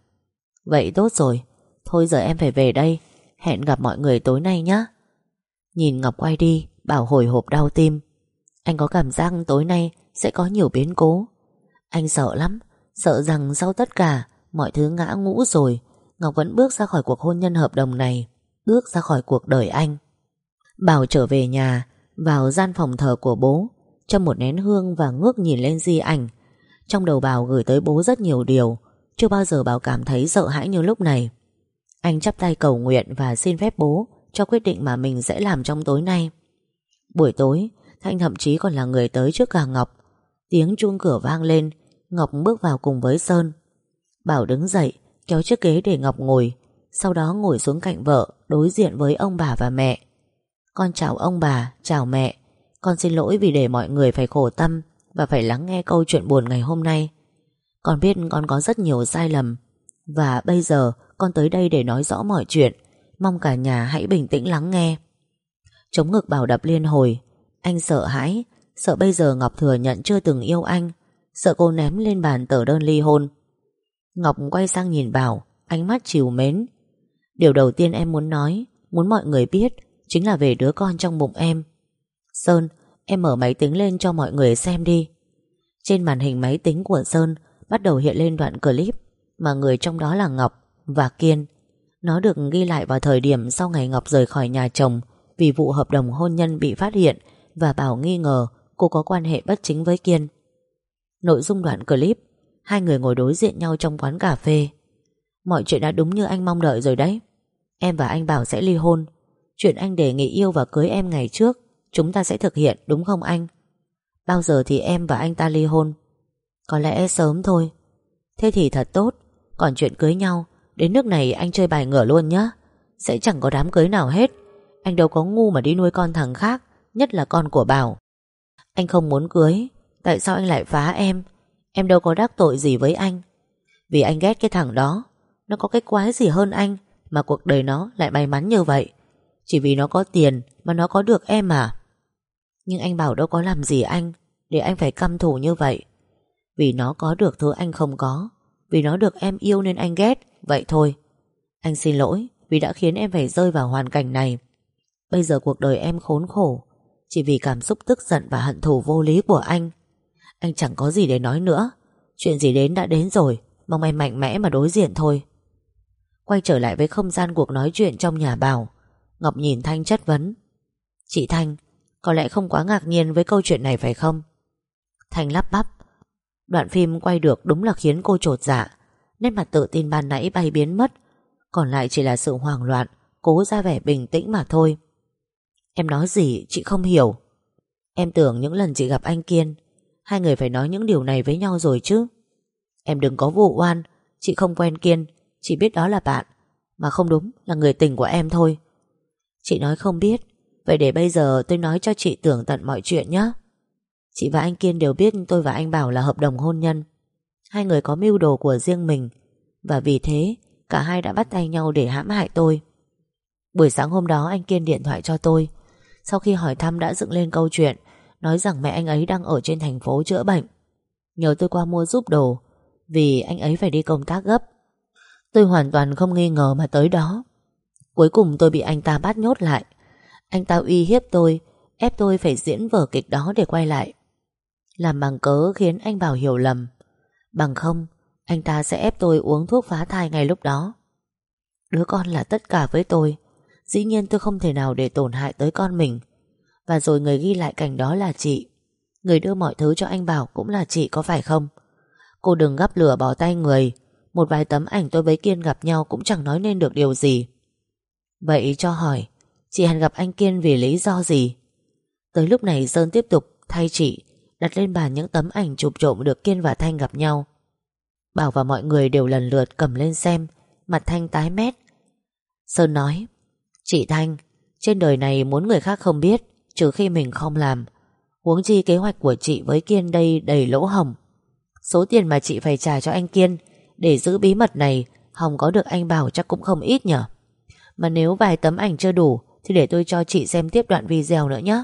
Vậy tốt rồi, Thôi giờ em phải về đây. Hẹn gặp mọi người tối nay nhé Nhìn Ngọc quay đi, Bảo hồi hộp đau tim. Anh có cảm giác tối nay sẽ có nhiều biến cố. Anh sợ lắm Sợ rằng sau tất cả, Mọi thứ ngã ngũ rồi, Ngọc vẫn bước ra khỏi cuộc hôn nhân hợp đồng này, Bước ra khỏi cuộc đời anh. Bảo trở về nhà, Vào gian phòng thờ của bố châm một nén hương và ngước nhìn lên di ảnh. Trong đầu Bảo gửi tới bố rất nhiều điều, Chưa bao giờ Bảo cảm thấy sợ hãi như lúc này. Anh chắp tay cầu nguyện Và xin phép bố Cho quyết định mà mình sẽ làm trong tối nay. Buổi tối, Thanh thậm chí còn là người tới trước cả Ngọc. Tiếng chuông cửa vang lên Ngọc bước vào cùng với Sơn. Bảo đứng dậy kéo chiếc ghế để Ngọc ngồi Sau đó ngồi xuống cạnh vợ Đối diện với ông bà và mẹ. Con chào ông bà, chào mẹ. Con xin lỗi vì để mọi người phải khổ tâm Và phải lắng nghe câu chuyện buồn ngày hôm nay. Con biết con có rất nhiều sai lầm. Và bây giờ con tới đây để nói rõ mọi chuyện. Mong cả nhà hãy bình tĩnh lắng nghe. Chống ngực Bảo đập liên hồi. Anh sợ hãi Sợ bây giờ Ngọc thừa nhận chưa từng yêu anh. Sợ cô ném lên bàn tờ đơn ly hôn. Ngọc quay sang nhìn Bảo, Ánh mắt chiều mến. Điều đầu tiên em muốn nói, Muốn mọi người biết, Chính là về đứa con trong bụng em. Sơn, Em mở máy tính lên cho mọi người xem đi. Trên màn hình máy tính của Sơn Bắt đầu hiện lên đoạn clip Mà người trong đó là Ngọc và Kiên. Nó được ghi lại vào thời điểm Sau ngày Ngọc rời khỏi nhà chồng Vì vụ hợp đồng hôn nhân bị phát hiện Và Bảo nghi ngờ cô có quan hệ bất chính với Kiên. Nội dung đoạn clip. Hai người ngồi đối diện nhau trong quán cà phê. Mọi chuyện đã đúng như anh mong đợi rồi đấy. Em và anh bảo sẽ ly hôn. Chuyện anh đề nghị yêu và cưới em ngày trước, Chúng ta sẽ thực hiện, đúng không anh? Bao giờ thì em và anh ta ly hôn? Có lẽ sớm thôi. Thế thì thật tốt. Còn chuyện cưới nhau, Đến nước này anh chơi bài ngửa luôn nhé Sẽ chẳng có đám cưới nào hết. Anh đâu có ngu mà đi nuôi con thằng khác, Nhất là con của Bảo. Anh không muốn cưới. Tại sao anh lại phá em? Em đâu có đắc tội gì với anh. Vì anh ghét cái thằng đó, Nó có cái quái gì hơn anh Mà cuộc đời nó lại may mắn như vậy? Chỉ vì nó có tiền mà nó có được em à? Nhưng anh bảo đâu có làm gì anh Để anh phải căm thù như vậy. Vì nó có được thứ anh không có, Vì nó được em yêu nên anh ghét, Vậy thôi. Anh xin lỗi vì đã khiến em phải rơi vào hoàn cảnh này. Bây giờ cuộc đời em khốn khổ, Chỉ vì cảm xúc tức giận và hận thù vô lý của anh. Anh chẳng có gì để nói nữa. Chuyện gì đến đã đến rồi, Mong em mạnh mẽ mà đối diện thôi. Quay trở lại với không gian cuộc nói chuyện trong nhà Bảo Ngọc nhìn Thanh chất vấn. Chị Thanh, Có lẽ không quá ngạc nhiên với câu chuyện này phải không? Thanh lắp bắp. Đoạn phim quay được đúng là khiến cô trột dạ Nét mặt tự tin ban nãy bay biến mất, Còn lại chỉ là sự hoảng loạn, Cố ra vẻ bình tĩnh mà thôi. Em nói gì chị không hiểu. Em tưởng những lần chị gặp anh Kiên Hai người phải nói những điều này với nhau rồi chứ. Em đừng có vụ oan. Chị không quen Kiên. Chị biết đó là bạn. Mà không đúng là người tình của em thôi. Chị nói không biết. Vậy để bây giờ tôi nói cho chị tưởng tận mọi chuyện nhé Chị và anh Kiên đều biết tôi và anh Bảo là hợp đồng hôn nhân. Hai người có mưu đồ của riêng mình. Và vì thế, Cả hai đã bắt tay nhau để hãm hại tôi. Buổi sáng hôm đó, anh Kiên điện thoại cho tôi. Sau khi hỏi thăm đã dựng lên câu chuyện Nói rằng mẹ anh ấy đang ở trên thành phố chữa bệnh. Nhờ tôi qua mua giúp đồ, Vì anh ấy phải đi công tác gấp. Tôi hoàn toàn không nghi ngờ mà tới đó. Cuối cùng tôi bị anh ta bắt nhốt lại. Anh ta uy hiếp tôi, Ép tôi phải diễn vở kịch đó để quay lại. Làm bằng cớ khiến anh Bảo hiểu lầm. Bằng không, Anh ta sẽ ép tôi uống thuốc phá thai ngay lúc đó. Đứa con là tất cả với tôi. Dĩ nhiên tôi không thể nào để tổn hại tới con mình. Và rồi người ghi lại cảnh đó là chị. Người đưa mọi thứ cho anh Bảo cũng là chị có phải không? Cô đừng gắp lửa bỏ tay người. Một vài tấm ảnh tôi với Kiên gặp nhau Cũng chẳng nói nên được điều gì. Vậy cho hỏi, Chị hẹn gặp anh Kiên vì lý do gì? Tới lúc này Sơn tiếp tục thay chị, Đặt lên bàn những tấm ảnh chụp trộm Được Kiên và Thanh gặp nhau. Bảo và mọi người đều lần lượt cầm lên xem, Mặt Thanh tái mét. Sơn nói, Chị Thanh, Trên đời này muốn người khác không biết Trừ khi mình không làm. Huống chi kế hoạch của chị với Kiên đây đầy lỗ hồng Số tiền mà chị phải trả cho anh Kiên, Để giữ bí mật này Hồng có được anh Bảo chắc cũng không ít nhở. Mà nếu vài tấm ảnh chưa đủ, Thì để tôi cho chị xem tiếp đoạn video nữa nhé.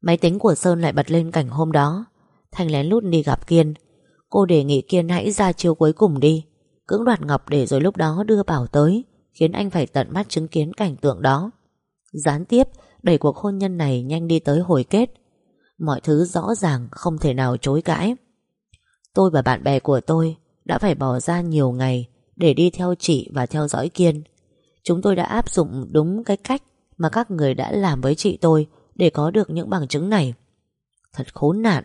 Máy tính của Sơn lại bật lên cảnh hôm đó. Thanh lén lút đi gặp Kiên. Cô đề nghị Kiên hãy ra chiếu cuối cùng đi, Cưỡng đoạt Ngọc để rồi lúc đó đưa Bảo tới, Khiến anh phải tận mắt chứng kiến cảnh tượng đó. Gián tiếp Đẩy cuộc hôn nhân này nhanh đi tới hồi kết. Mọi thứ rõ ràng, Không thể nào chối cãi. Tôi và bạn bè của tôi Đã phải bỏ ra nhiều ngày Để đi theo chị và theo dõi Kiên. Chúng tôi đã áp dụng đúng cái cách Mà các người đã làm với chị tôi Để có được những bằng chứng này. Thật khốn nạn,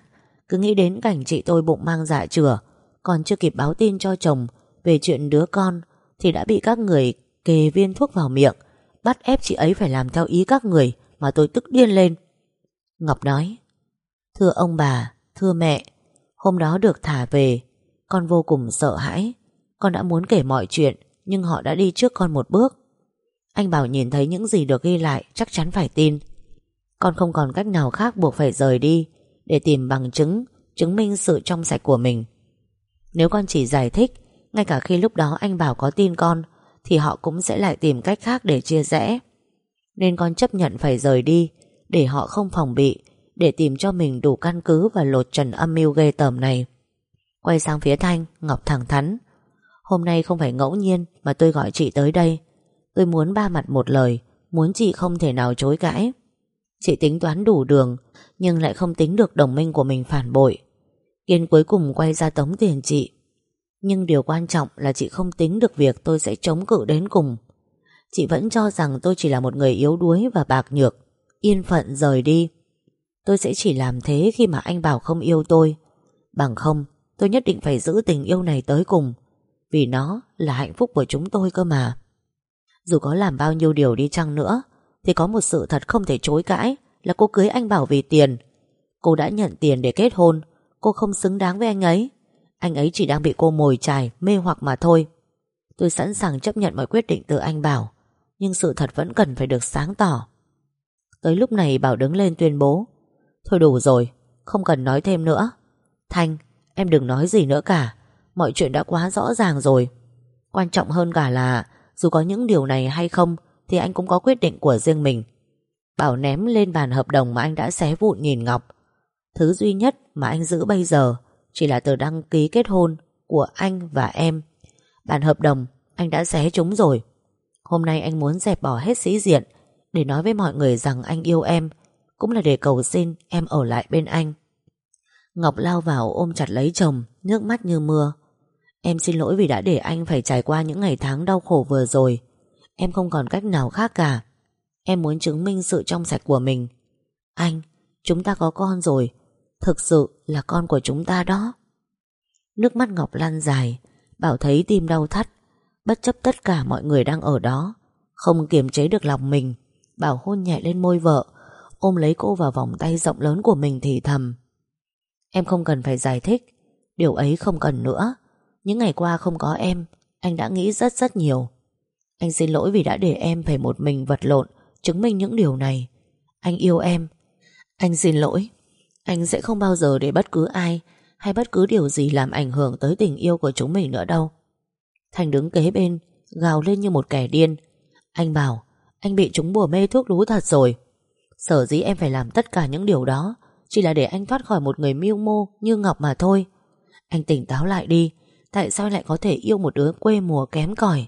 Cứ nghĩ đến cảnh chị tôi bụng mang dạ chửa Còn chưa kịp báo tin cho chồng Về chuyện đứa con Thì đã bị các người kề viên thuốc vào miệng, Bắt ép chị ấy phải làm theo ý các người. Mà tôi tức điên lên. Ngọc nói Thưa ông bà, thưa mẹ Hôm đó được thả về Con vô cùng sợ hãi. Con đã muốn kể mọi chuyện Nhưng họ đã đi trước con một bước. Anh bảo nhìn thấy những gì được ghi lại Chắc chắn phải tin. Con không còn cách nào khác buộc phải rời đi Để tìm bằng chứng Chứng minh sự trong sạch của mình. Nếu con chỉ giải thích Ngay cả khi lúc đó anh bảo có tin con Thì họ cũng sẽ lại tìm cách khác để chia rẽ. Nên con chấp nhận phải rời đi, Để họ không phòng bị, Để tìm cho mình đủ căn cứ Và lột trần âm mưu ghê tởm này. Quay sang phía Thanh, Ngọc thẳng thắn, Hôm nay không phải ngẫu nhiên mà tôi gọi chị tới đây. Tôi muốn ba mặt một lời, Muốn chị không thể nào chối cãi. Chị tính toán đủ đường, Nhưng lại không tính được đồng minh của mình phản bội. Kiên cuối cùng quay ra tống tiền chị. Nhưng điều quan trọng là chị không tính được việc tôi sẽ chống cự đến cùng. Chị vẫn cho rằng tôi chỉ là một người yếu đuối và bạc nhược. Yên phận rời đi. Tôi sẽ chỉ làm thế khi mà anh bảo không yêu tôi. Bằng không, Tôi nhất định phải giữ tình yêu này tới cùng. Vì nó là hạnh phúc của chúng tôi cơ mà. Dù có làm bao nhiêu điều đi chăng nữa, Thì có một sự thật không thể chối cãi Là cô cưới anh Bảo vì tiền. Cô đã nhận tiền để kết hôn. Cô không xứng đáng với anh ấy. Anh ấy chỉ đang bị cô mồi chài, Mê hoặc mà thôi. Tôi sẵn sàng chấp nhận mọi quyết định từ anh Bảo. Nhưng sự thật vẫn cần phải được sáng tỏ. Tới lúc này Bảo đứng lên tuyên bố, Thôi đủ rồi, Không cần nói thêm nữa. Thanh, Em đừng nói gì nữa cả, Mọi chuyện đã quá rõ ràng rồi. Quan trọng hơn cả là, Dù có những điều này hay không, Thì anh cũng có quyết định của riêng mình. Bảo ném lên bàn hợp đồng mà anh đã xé vụn nhìn Ngọc. Thứ duy nhất mà anh giữ bây giờ Chỉ là tờ đăng ký kết hôn Của anh và em. Bản hợp đồng anh đã xé chúng rồi. Hôm nay anh muốn dẹp bỏ hết sĩ diện, Để nói với mọi người rằng anh yêu em, Cũng là để cầu xin em ở lại bên anh. Ngọc lao vào ôm chặt lấy chồng, Nước mắt như mưa. Em xin lỗi vì đã để anh phải trải qua những ngày tháng đau khổ vừa rồi. Em không còn cách nào khác cả. Em muốn chứng minh sự trong sạch của mình. Anh, Chúng ta có con rồi. Thực sự là con của chúng ta đó. Nước mắt Ngọc lan dài, Bảo thấy tim đau thắt. Bất chấp tất cả mọi người đang ở đó, Không kiềm chế được lòng mình, Bảo hôn nhẹ lên môi vợ, Ôm lấy cô vào vòng tay rộng lớn của mình thì thầm. Em không cần phải giải thích, Điều ấy không cần nữa. Những ngày qua không có em, Anh đã nghĩ rất rất nhiều. Anh xin lỗi vì đã để em phải một mình vật lộn, Chứng minh những điều này. Anh yêu em. Anh xin lỗi. Anh sẽ không bao giờ để bất cứ ai Hay bất cứ điều gì làm ảnh hưởng tới tình yêu của chúng mình nữa đâu. Thành đứng kế bên, Gào lên như một kẻ điên. Anh bảo, Anh bị chúng bùa mê thuốc lú thật rồi. Sở dĩ em phải làm tất cả những điều đó, Chỉ là để anh thoát khỏi một người mưu mô Như Ngọc mà thôi. Anh tỉnh táo lại đi, Tại sao lại có thể yêu một đứa quê mùa kém cỏi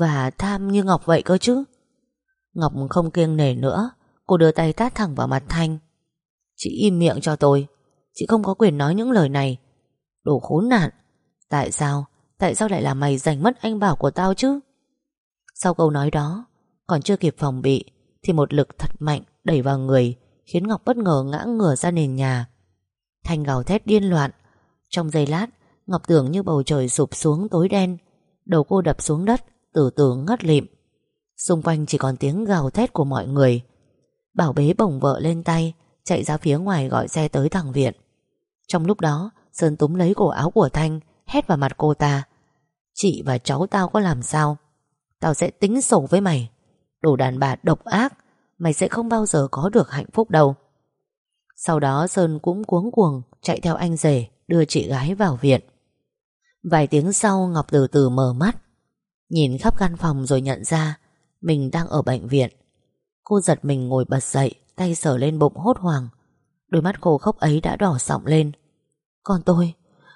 Và tham như Ngọc vậy cơ chứ? Ngọc không kiêng nể nữa, Cô đưa tay tát thẳng vào mặt Thanh Chị im miệng cho tôi, Chị không có quyền nói những lời này. Đồ khốn nạn, Tại sao Tại sao lại là mày giành mất anh bảo của tao chứ? Sau câu nói đó, Còn chưa kịp phòng bị, Thì một lực thật mạnh đẩy vào người, Khiến Ngọc bất ngờ ngã ngửa ra nền nhà. Thanh gào thét điên loạn. Trong giây lát, Ngọc tưởng như bầu trời sụp xuống tối đen, Đầu cô đập xuống đất, Từ từ ngất lịm. Xung quanh chỉ còn tiếng gào thét của mọi người. Bảo bế bồng vợ lên tay, Chạy ra phía ngoài gọi xe tới thẳng viện. Trong lúc đó, Sơn túm lấy cổ áo của Thanh, Hét vào mặt cô ta. Chị và cháu tao có làm sao? Tao sẽ tính sổ với mày. Đồ đàn bà độc ác Mày sẽ không bao giờ có được hạnh phúc đâu. Sau đó Sơn cũng cuống cuồng Chạy theo anh rể Đưa chị gái vào viện. Vài tiếng sau Ngọc từ từ mở mắt. Nhìn khắp căn phòng rồi nhận ra Mình đang ở bệnh viện. Cô giật mình ngồi bật dậy Tay sờ lên bụng hốt hoảng. Đôi mắt khô khốc ấy đã đỏ sọng lên. Con tôi,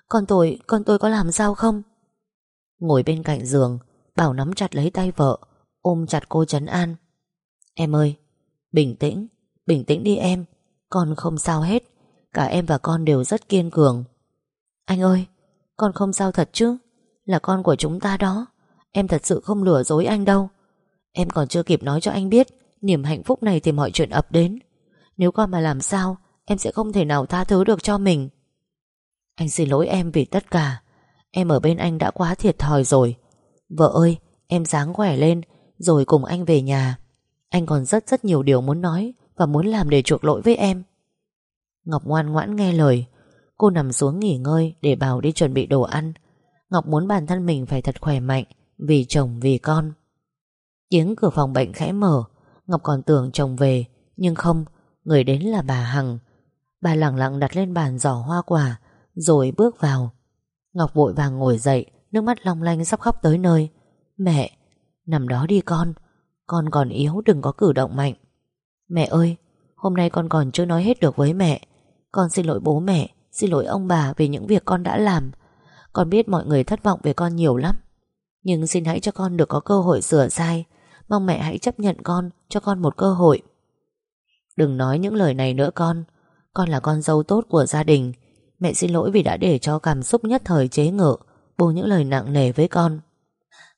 con tôi, con tôi có làm sao không? Ngồi bên cạnh giường Bảo nắm chặt lấy tay vợ Ôm chặt cô trấn an. Em ơi, bình tĩnh Bình tĩnh đi em Con không sao hết Cả em và con đều rất kiên cường. Anh ơi, con không sao thật chứ Là con của chúng ta đó Em thật sự không lừa dối anh đâu. Em còn chưa kịp nói cho anh biết Niềm hạnh phúc này thì mọi chuyện ập đến. Nếu con mà làm sao Em sẽ không thể nào tha thứ được cho mình. Anh xin lỗi em vì tất cả Em ở bên anh đã quá thiệt thòi rồi. Vợ ơi, Em dáng khỏe lên, Rồi cùng anh về nhà. Anh còn rất rất nhiều điều muốn nói Và muốn làm để chuộc lỗi với em. Ngọc ngoan ngoãn nghe lời. Cô nằm xuống nghỉ ngơi để bảo đi chuẩn bị đồ ăn. Ngọc muốn bản thân mình phải thật khỏe mạnh Vì chồng, vì con. Tiếng cửa phòng bệnh khẽ mở. Ngọc còn tưởng chồng về, Nhưng không, Người đến là bà Hằng. Bà lặng lặng đặt lên bàn giỏ hoa quả, Rồi bước vào. Ngọc vội vàng ngồi dậy, Nước mắt long lanh sắp khóc tới nơi. Mẹ, Nằm đó đi con Con còn yếu đừng có cử động mạnh. Mẹ ơi, Hôm nay con còn chưa nói hết được với mẹ. Con xin lỗi bố mẹ, Xin lỗi ông bà về những việc con đã làm. Con biết mọi người thất vọng về con nhiều lắm, Nhưng xin hãy cho con được có cơ hội sửa sai. Mong mẹ hãy chấp nhận con, Cho con một cơ hội. Đừng nói những lời này nữa con. Con là con dâu tốt của gia đình. Mẹ xin lỗi vì đã để cho cảm xúc nhất thời chế ngự. Buông những lời nặng nề với con.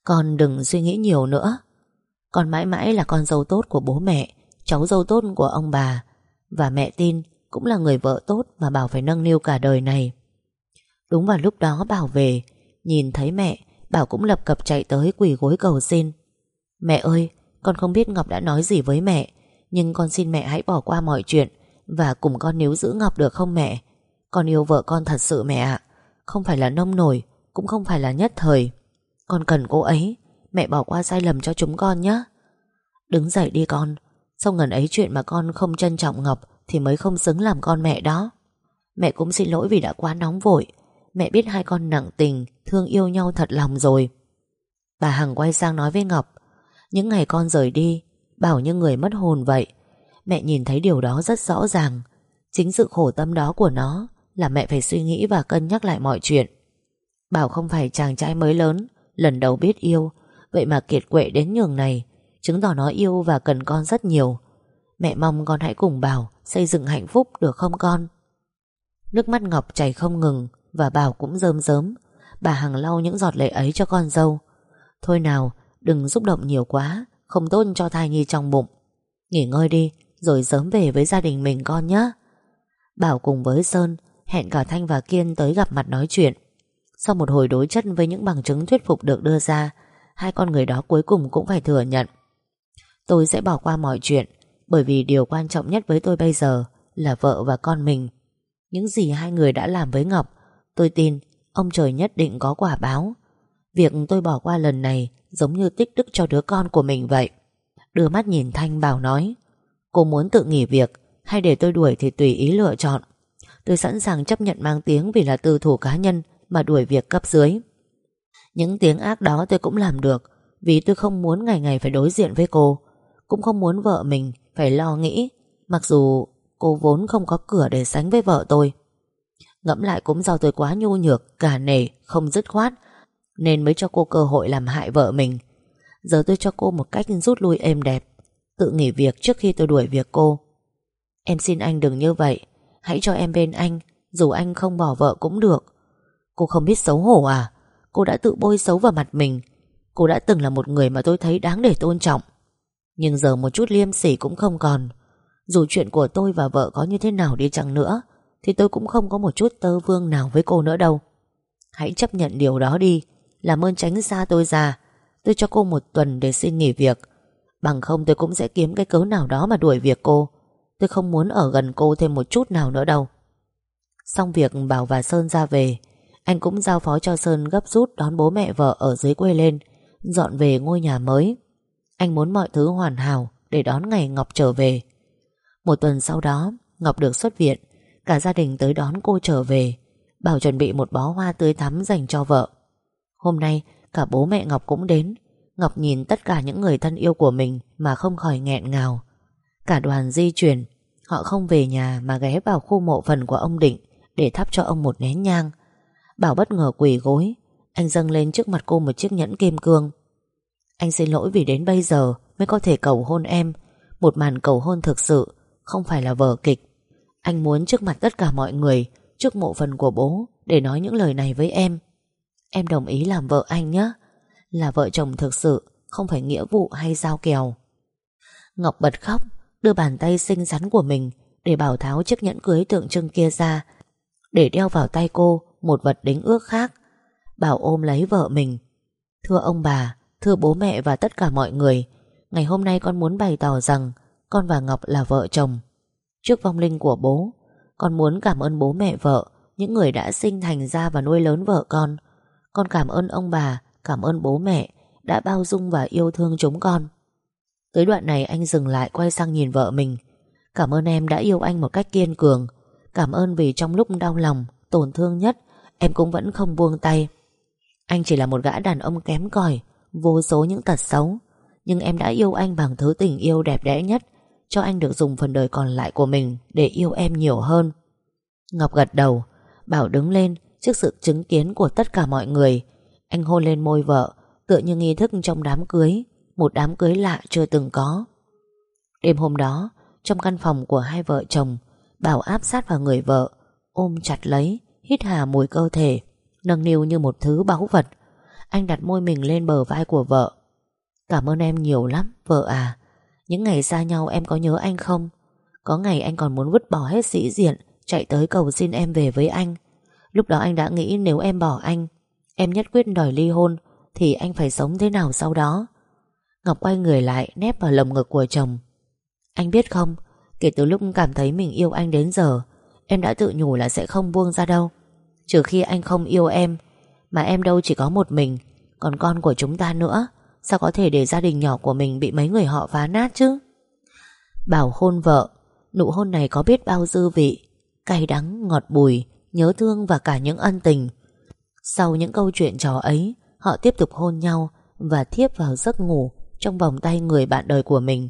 Con đừng suy nghĩ nhiều nữa. Con mãi mãi là con dâu tốt của bố mẹ, Cháu dâu tốt của ông bà. Và mẹ tin Cũng là người vợ tốt mà Bảo phải nâng niu cả đời này. Đúng vào lúc đó Bảo về, Nhìn thấy mẹ, Bảo cũng lập cập chạy tới quỳ gối cầu xin. Mẹ ơi, Con không biết Ngọc đã nói gì với mẹ, Nhưng con xin mẹ hãy bỏ qua mọi chuyện Và cùng con níu giữ Ngọc được không mẹ? Con yêu vợ con thật sự mẹ ạ. Không phải là nông nổi, Cũng không phải là nhất thời. Con cần cô ấy, Mẹ bỏ qua sai lầm cho chúng con nhé Đứng dậy đi con, Sau ngần ấy chuyện mà con không trân trọng Ngọc Thì mới không xứng làm con mẹ đó. Mẹ cũng xin lỗi vì đã quá nóng vội. Mẹ biết hai con nặng tình, Thương yêu nhau thật lòng rồi. Bà Hằng quay sang nói với Ngọc, những ngày con rời đi, Bảo như người mất hồn vậy. Mẹ nhìn thấy điều đó rất rõ ràng. Chính sự khổ tâm đó của nó là mẹ phải suy nghĩ và cân nhắc lại mọi chuyện. Bảo không phải chàng trai mới lớn, Lần đầu biết yêu. Vậy mà kiệt quệ đến nhường này, Chứng tỏ nó yêu và cần con rất nhiều. Mẹ mong con hãy cùng Bảo Xây dựng hạnh phúc, được không con? Nước mắt Ngọc chảy không ngừng Và Bảo cũng rơm rớm. Bà Hằng lau những giọt lệ ấy cho con dâu. Thôi nào, đừng xúc động nhiều quá, Không tốt cho thai nhi trong bụng. Nghỉ ngơi đi, Rồi sớm về với gia đình mình con nhé. Bảo cùng với Sơn Hẹn cả Thanh và Kiên tới gặp mặt nói chuyện. Sau một hồi đối chất với những bằng chứng thuyết phục được đưa ra, Hai con người đó cuối cùng cũng phải thừa nhận. Tôi sẽ bỏ qua mọi chuyện, Bởi vì điều quan trọng nhất với tôi bây giờ Là vợ và con mình. Những gì hai người đã làm với Ngọc, Tôi tin ông trời nhất định có quả báo. Việc tôi bỏ qua lần này Giống như tích đức cho đứa con của mình vậy. Đưa mắt nhìn Thanh bảo nói, Cô muốn tự nghỉ việc Hay để tôi đuổi thì tùy ý lựa chọn. Tôi sẵn sàng chấp nhận mang tiếng Vì là tư thủ cá nhân Mà đuổi việc cấp dưới. Những tiếng ác đó tôi cũng làm được Vì tôi không muốn ngày ngày phải đối diện với cô Cũng không muốn vợ mình Phải lo nghĩ Mặc dù cô vốn không có cửa để sánh với vợ tôi. Ngẫm lại cũng do tôi quá nhu nhược Cả nể, không dứt khoát Nên mới cho cô cơ hội làm hại vợ mình. Giờ tôi cho cô một cách rút lui êm đẹp Tự nghỉ việc trước khi tôi đuổi việc cô. Em xin anh đừng như vậy Hãy cho em bên anh, Dù anh không bỏ vợ cũng được. Cô không biết xấu hổ à? Cô đã tự bôi xấu vào mặt mình. Cô đã từng là một người mà tôi thấy đáng để tôn trọng. Nhưng giờ một chút liêm sỉ cũng không còn. Dù chuyện của tôi và vợ có như thế nào đi chăng nữa, Thì tôi cũng không có một chút tơ vương nào với cô nữa đâu. Hãy chấp nhận điều đó đi. Làm ơn tránh xa tôi ra. Tôi cho cô một tuần để xin nghỉ việc. Bằng không tôi cũng sẽ kiếm cái cớ nào đó mà đuổi việc cô. Tôi không muốn ở gần cô thêm một chút nào nữa đâu. Xong việc Bảo và Sơn ra về, Anh cũng giao phó cho Sơn gấp rút đón bố mẹ vợ ở dưới quê lên, Dọn về ngôi nhà mới. Anh muốn mọi thứ hoàn hảo Để đón ngày Ngọc trở về. Một tuần sau đó, Ngọc được xuất viện, Cả gia đình tới đón cô trở về. Bảo chuẩn bị một bó hoa tươi thắm dành cho vợ. Hôm nay, cả bố mẹ Ngọc cũng đến. Ngọc nhìn tất cả những người thân yêu của mình Mà không khỏi nghẹn ngào. Cả đoàn di chuyển. Họ không về nhà mà ghé vào khu mộ phần của ông Định Để thắp cho ông một nén nhang. Bảo bất ngờ quỳ gối. Anh dâng lên trước mặt cô một chiếc nhẫn kim cương. Anh xin lỗi vì đến bây giờ Mới có thể cầu hôn em. Một màn cầu hôn thực sự Không phải là vở kịch. Anh muốn trước mặt tất cả mọi người, Trước mộ phần của bố Để nói những lời này với em. Em đồng ý làm vợ anh nhé. Là vợ chồng thực sự, Không phải nghĩa vụ hay giao kèo. Ngọc bật khóc. Đưa bàn tay xinh xắn của mình Để bảo tháo chiếc nhẫn cưới tượng trưng kia ra Để đeo vào tay cô Một vật đính ước khác. Bảo ôm lấy vợ mình. Thưa ông bà, thưa bố mẹ và tất cả mọi người Ngày hôm nay con muốn bày tỏ rằng Con và Ngọc là vợ chồng. Trước vong linh của bố Con muốn cảm ơn bố mẹ vợ Những người đã sinh thành ra và nuôi lớn vợ con. Con cảm ơn ông bà Cảm ơn bố mẹ Đã bao dung và yêu thương chúng con. Tới đoạn này anh dừng lại quay sang nhìn vợ mình. Cảm ơn em đã yêu anh một cách kiên cường. Cảm ơn vì trong lúc đau lòng, Tổn thương nhất, Em cũng vẫn không buông tay. Anh chỉ là một gã đàn ông kém cỏi, Vô số những tật xấu. Nhưng em đã yêu anh bằng thứ tình yêu đẹp đẽ nhất, Cho anh được dùng phần đời còn lại của mình Để yêu em nhiều hơn. Ngọc gật đầu, Bảo đứng lên trước sự chứng kiến của tất cả mọi người. Anh hôn lên môi vợ, Tựa như nghi thức trong đám cưới một đám cưới lạ chưa từng có. Đêm hôm đó, Trong căn phòng của hai vợ chồng, Bảo áp sát vào người vợ, Ôm chặt lấy, Hít hà mùi cơ thể, Nâng niu như một thứ báu vật. Anh đặt môi mình lên bờ vai của vợ. Cảm ơn em nhiều lắm, vợ à. Những ngày xa nhau em có nhớ anh không? Có ngày anh còn muốn vứt bỏ hết sĩ diện, Chạy tới cầu xin em về với anh. Lúc đó anh đã nghĩ nếu em bỏ anh, Em nhất quyết đòi ly hôn, Thì anh phải sống thế nào sau đó? Ngọc quay người lại nép vào lồng ngực của chồng. Anh biết không Kể từ lúc cảm thấy mình yêu anh đến giờ Em đã tự nhủ là sẽ không buông ra đâu. Trừ khi anh không yêu em Mà em đâu chỉ có một mình Còn con của chúng ta nữa Sao có thể để gia đình nhỏ của mình Bị mấy người họ phá nát chứ? Bảo hôn vợ Nụ hôn này có biết bao dư vị Cay đắng, ngọt bùi Nhớ thương và cả những ân tình. Sau những câu chuyện trò ấy Họ tiếp tục hôn nhau Và thiếp vào giấc ngủ trong vòng tay người bạn đời của mình.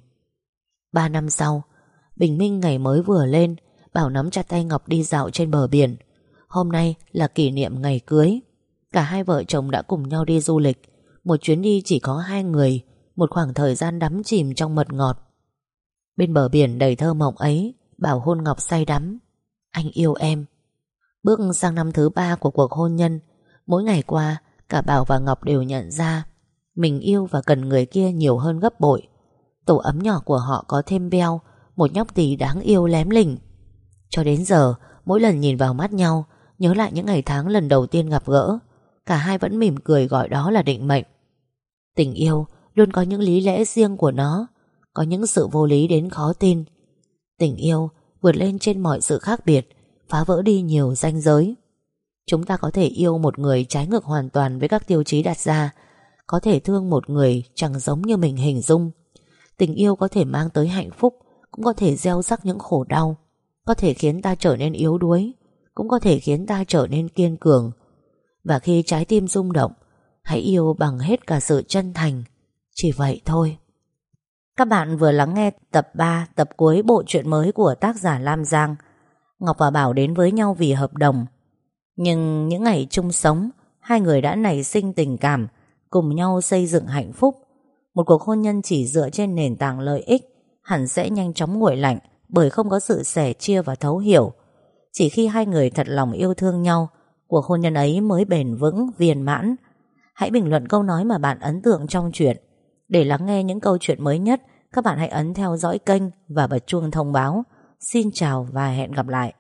Ba năm sau, bình minh ngày mới vừa lên, Bảo nắm chặt tay Ngọc đi dạo trên bờ biển. Hôm nay là kỷ niệm ngày cưới. Cả hai vợ chồng đã cùng nhau đi du lịch. Một chuyến đi chỉ có hai người, một khoảng thời gian đắm chìm trong mật ngọt. Bên bờ biển đầy thơ mộng ấy, Bảo hôn Ngọc say đắm. Anh yêu em. Bước sang năm thứ ba của cuộc hôn nhân Mỗi ngày qua Cả Bảo và Ngọc đều nhận ra mình yêu và cần người kia nhiều hơn gấp bội. Tổ ấm nhỏ của họ có thêm beo, Một nhóc tỳ đáng yêu lém lỉnh. Cho đến giờ, Mỗi lần nhìn vào mắt nhau, Nhớ lại những ngày tháng lần đầu tiên gặp gỡ, Cả hai vẫn mỉm cười gọi đó là định mệnh. Tình yêu Luôn có những lý lẽ riêng của nó, Có những sự vô lý đến khó tin. Tình yêu vượt lên trên mọi sự khác biệt, Phá vỡ đi nhiều ranh giới. Chúng ta có thể yêu một người trái ngược hoàn toàn với các tiêu chí đặt ra có thể thương một người chẳng giống như mình hình dung. Tình yêu có thể mang tới hạnh phúc, Cũng có thể gieo rắc những khổ đau, Có thể khiến ta trở nên yếu đuối, Cũng có thể khiến ta trở nên kiên cường. Và khi trái tim rung động, Hãy yêu bằng hết cả sự chân thành. Chỉ vậy thôi.
Các bạn vừa lắng nghe tập 3 Tập cuối bộ truyện mới của tác giả Lam Giang. Ngọc và Bảo đến với nhau vì hợp đồng. Nhưng những ngày chung sống, Hai người đã nảy sinh tình cảm. Cùng nhau xây dựng hạnh phúc. Một cuộc hôn nhân chỉ dựa trên nền tảng lợi ích Hẳn sẽ nhanh chóng nguội lạnh Bởi không có sự sẻ chia và thấu hiểu. Chỉ khi hai người thật lòng yêu thương nhau Cuộc hôn nhân ấy mới bền vững, viên mãn. Hãy bình luận câu nói mà bạn ấn tượng trong chuyện. Để lắng nghe những câu chuyện mới nhất Các bạn hãy ấn theo dõi kênh Và bật chuông thông báo. Xin chào và hẹn gặp lại.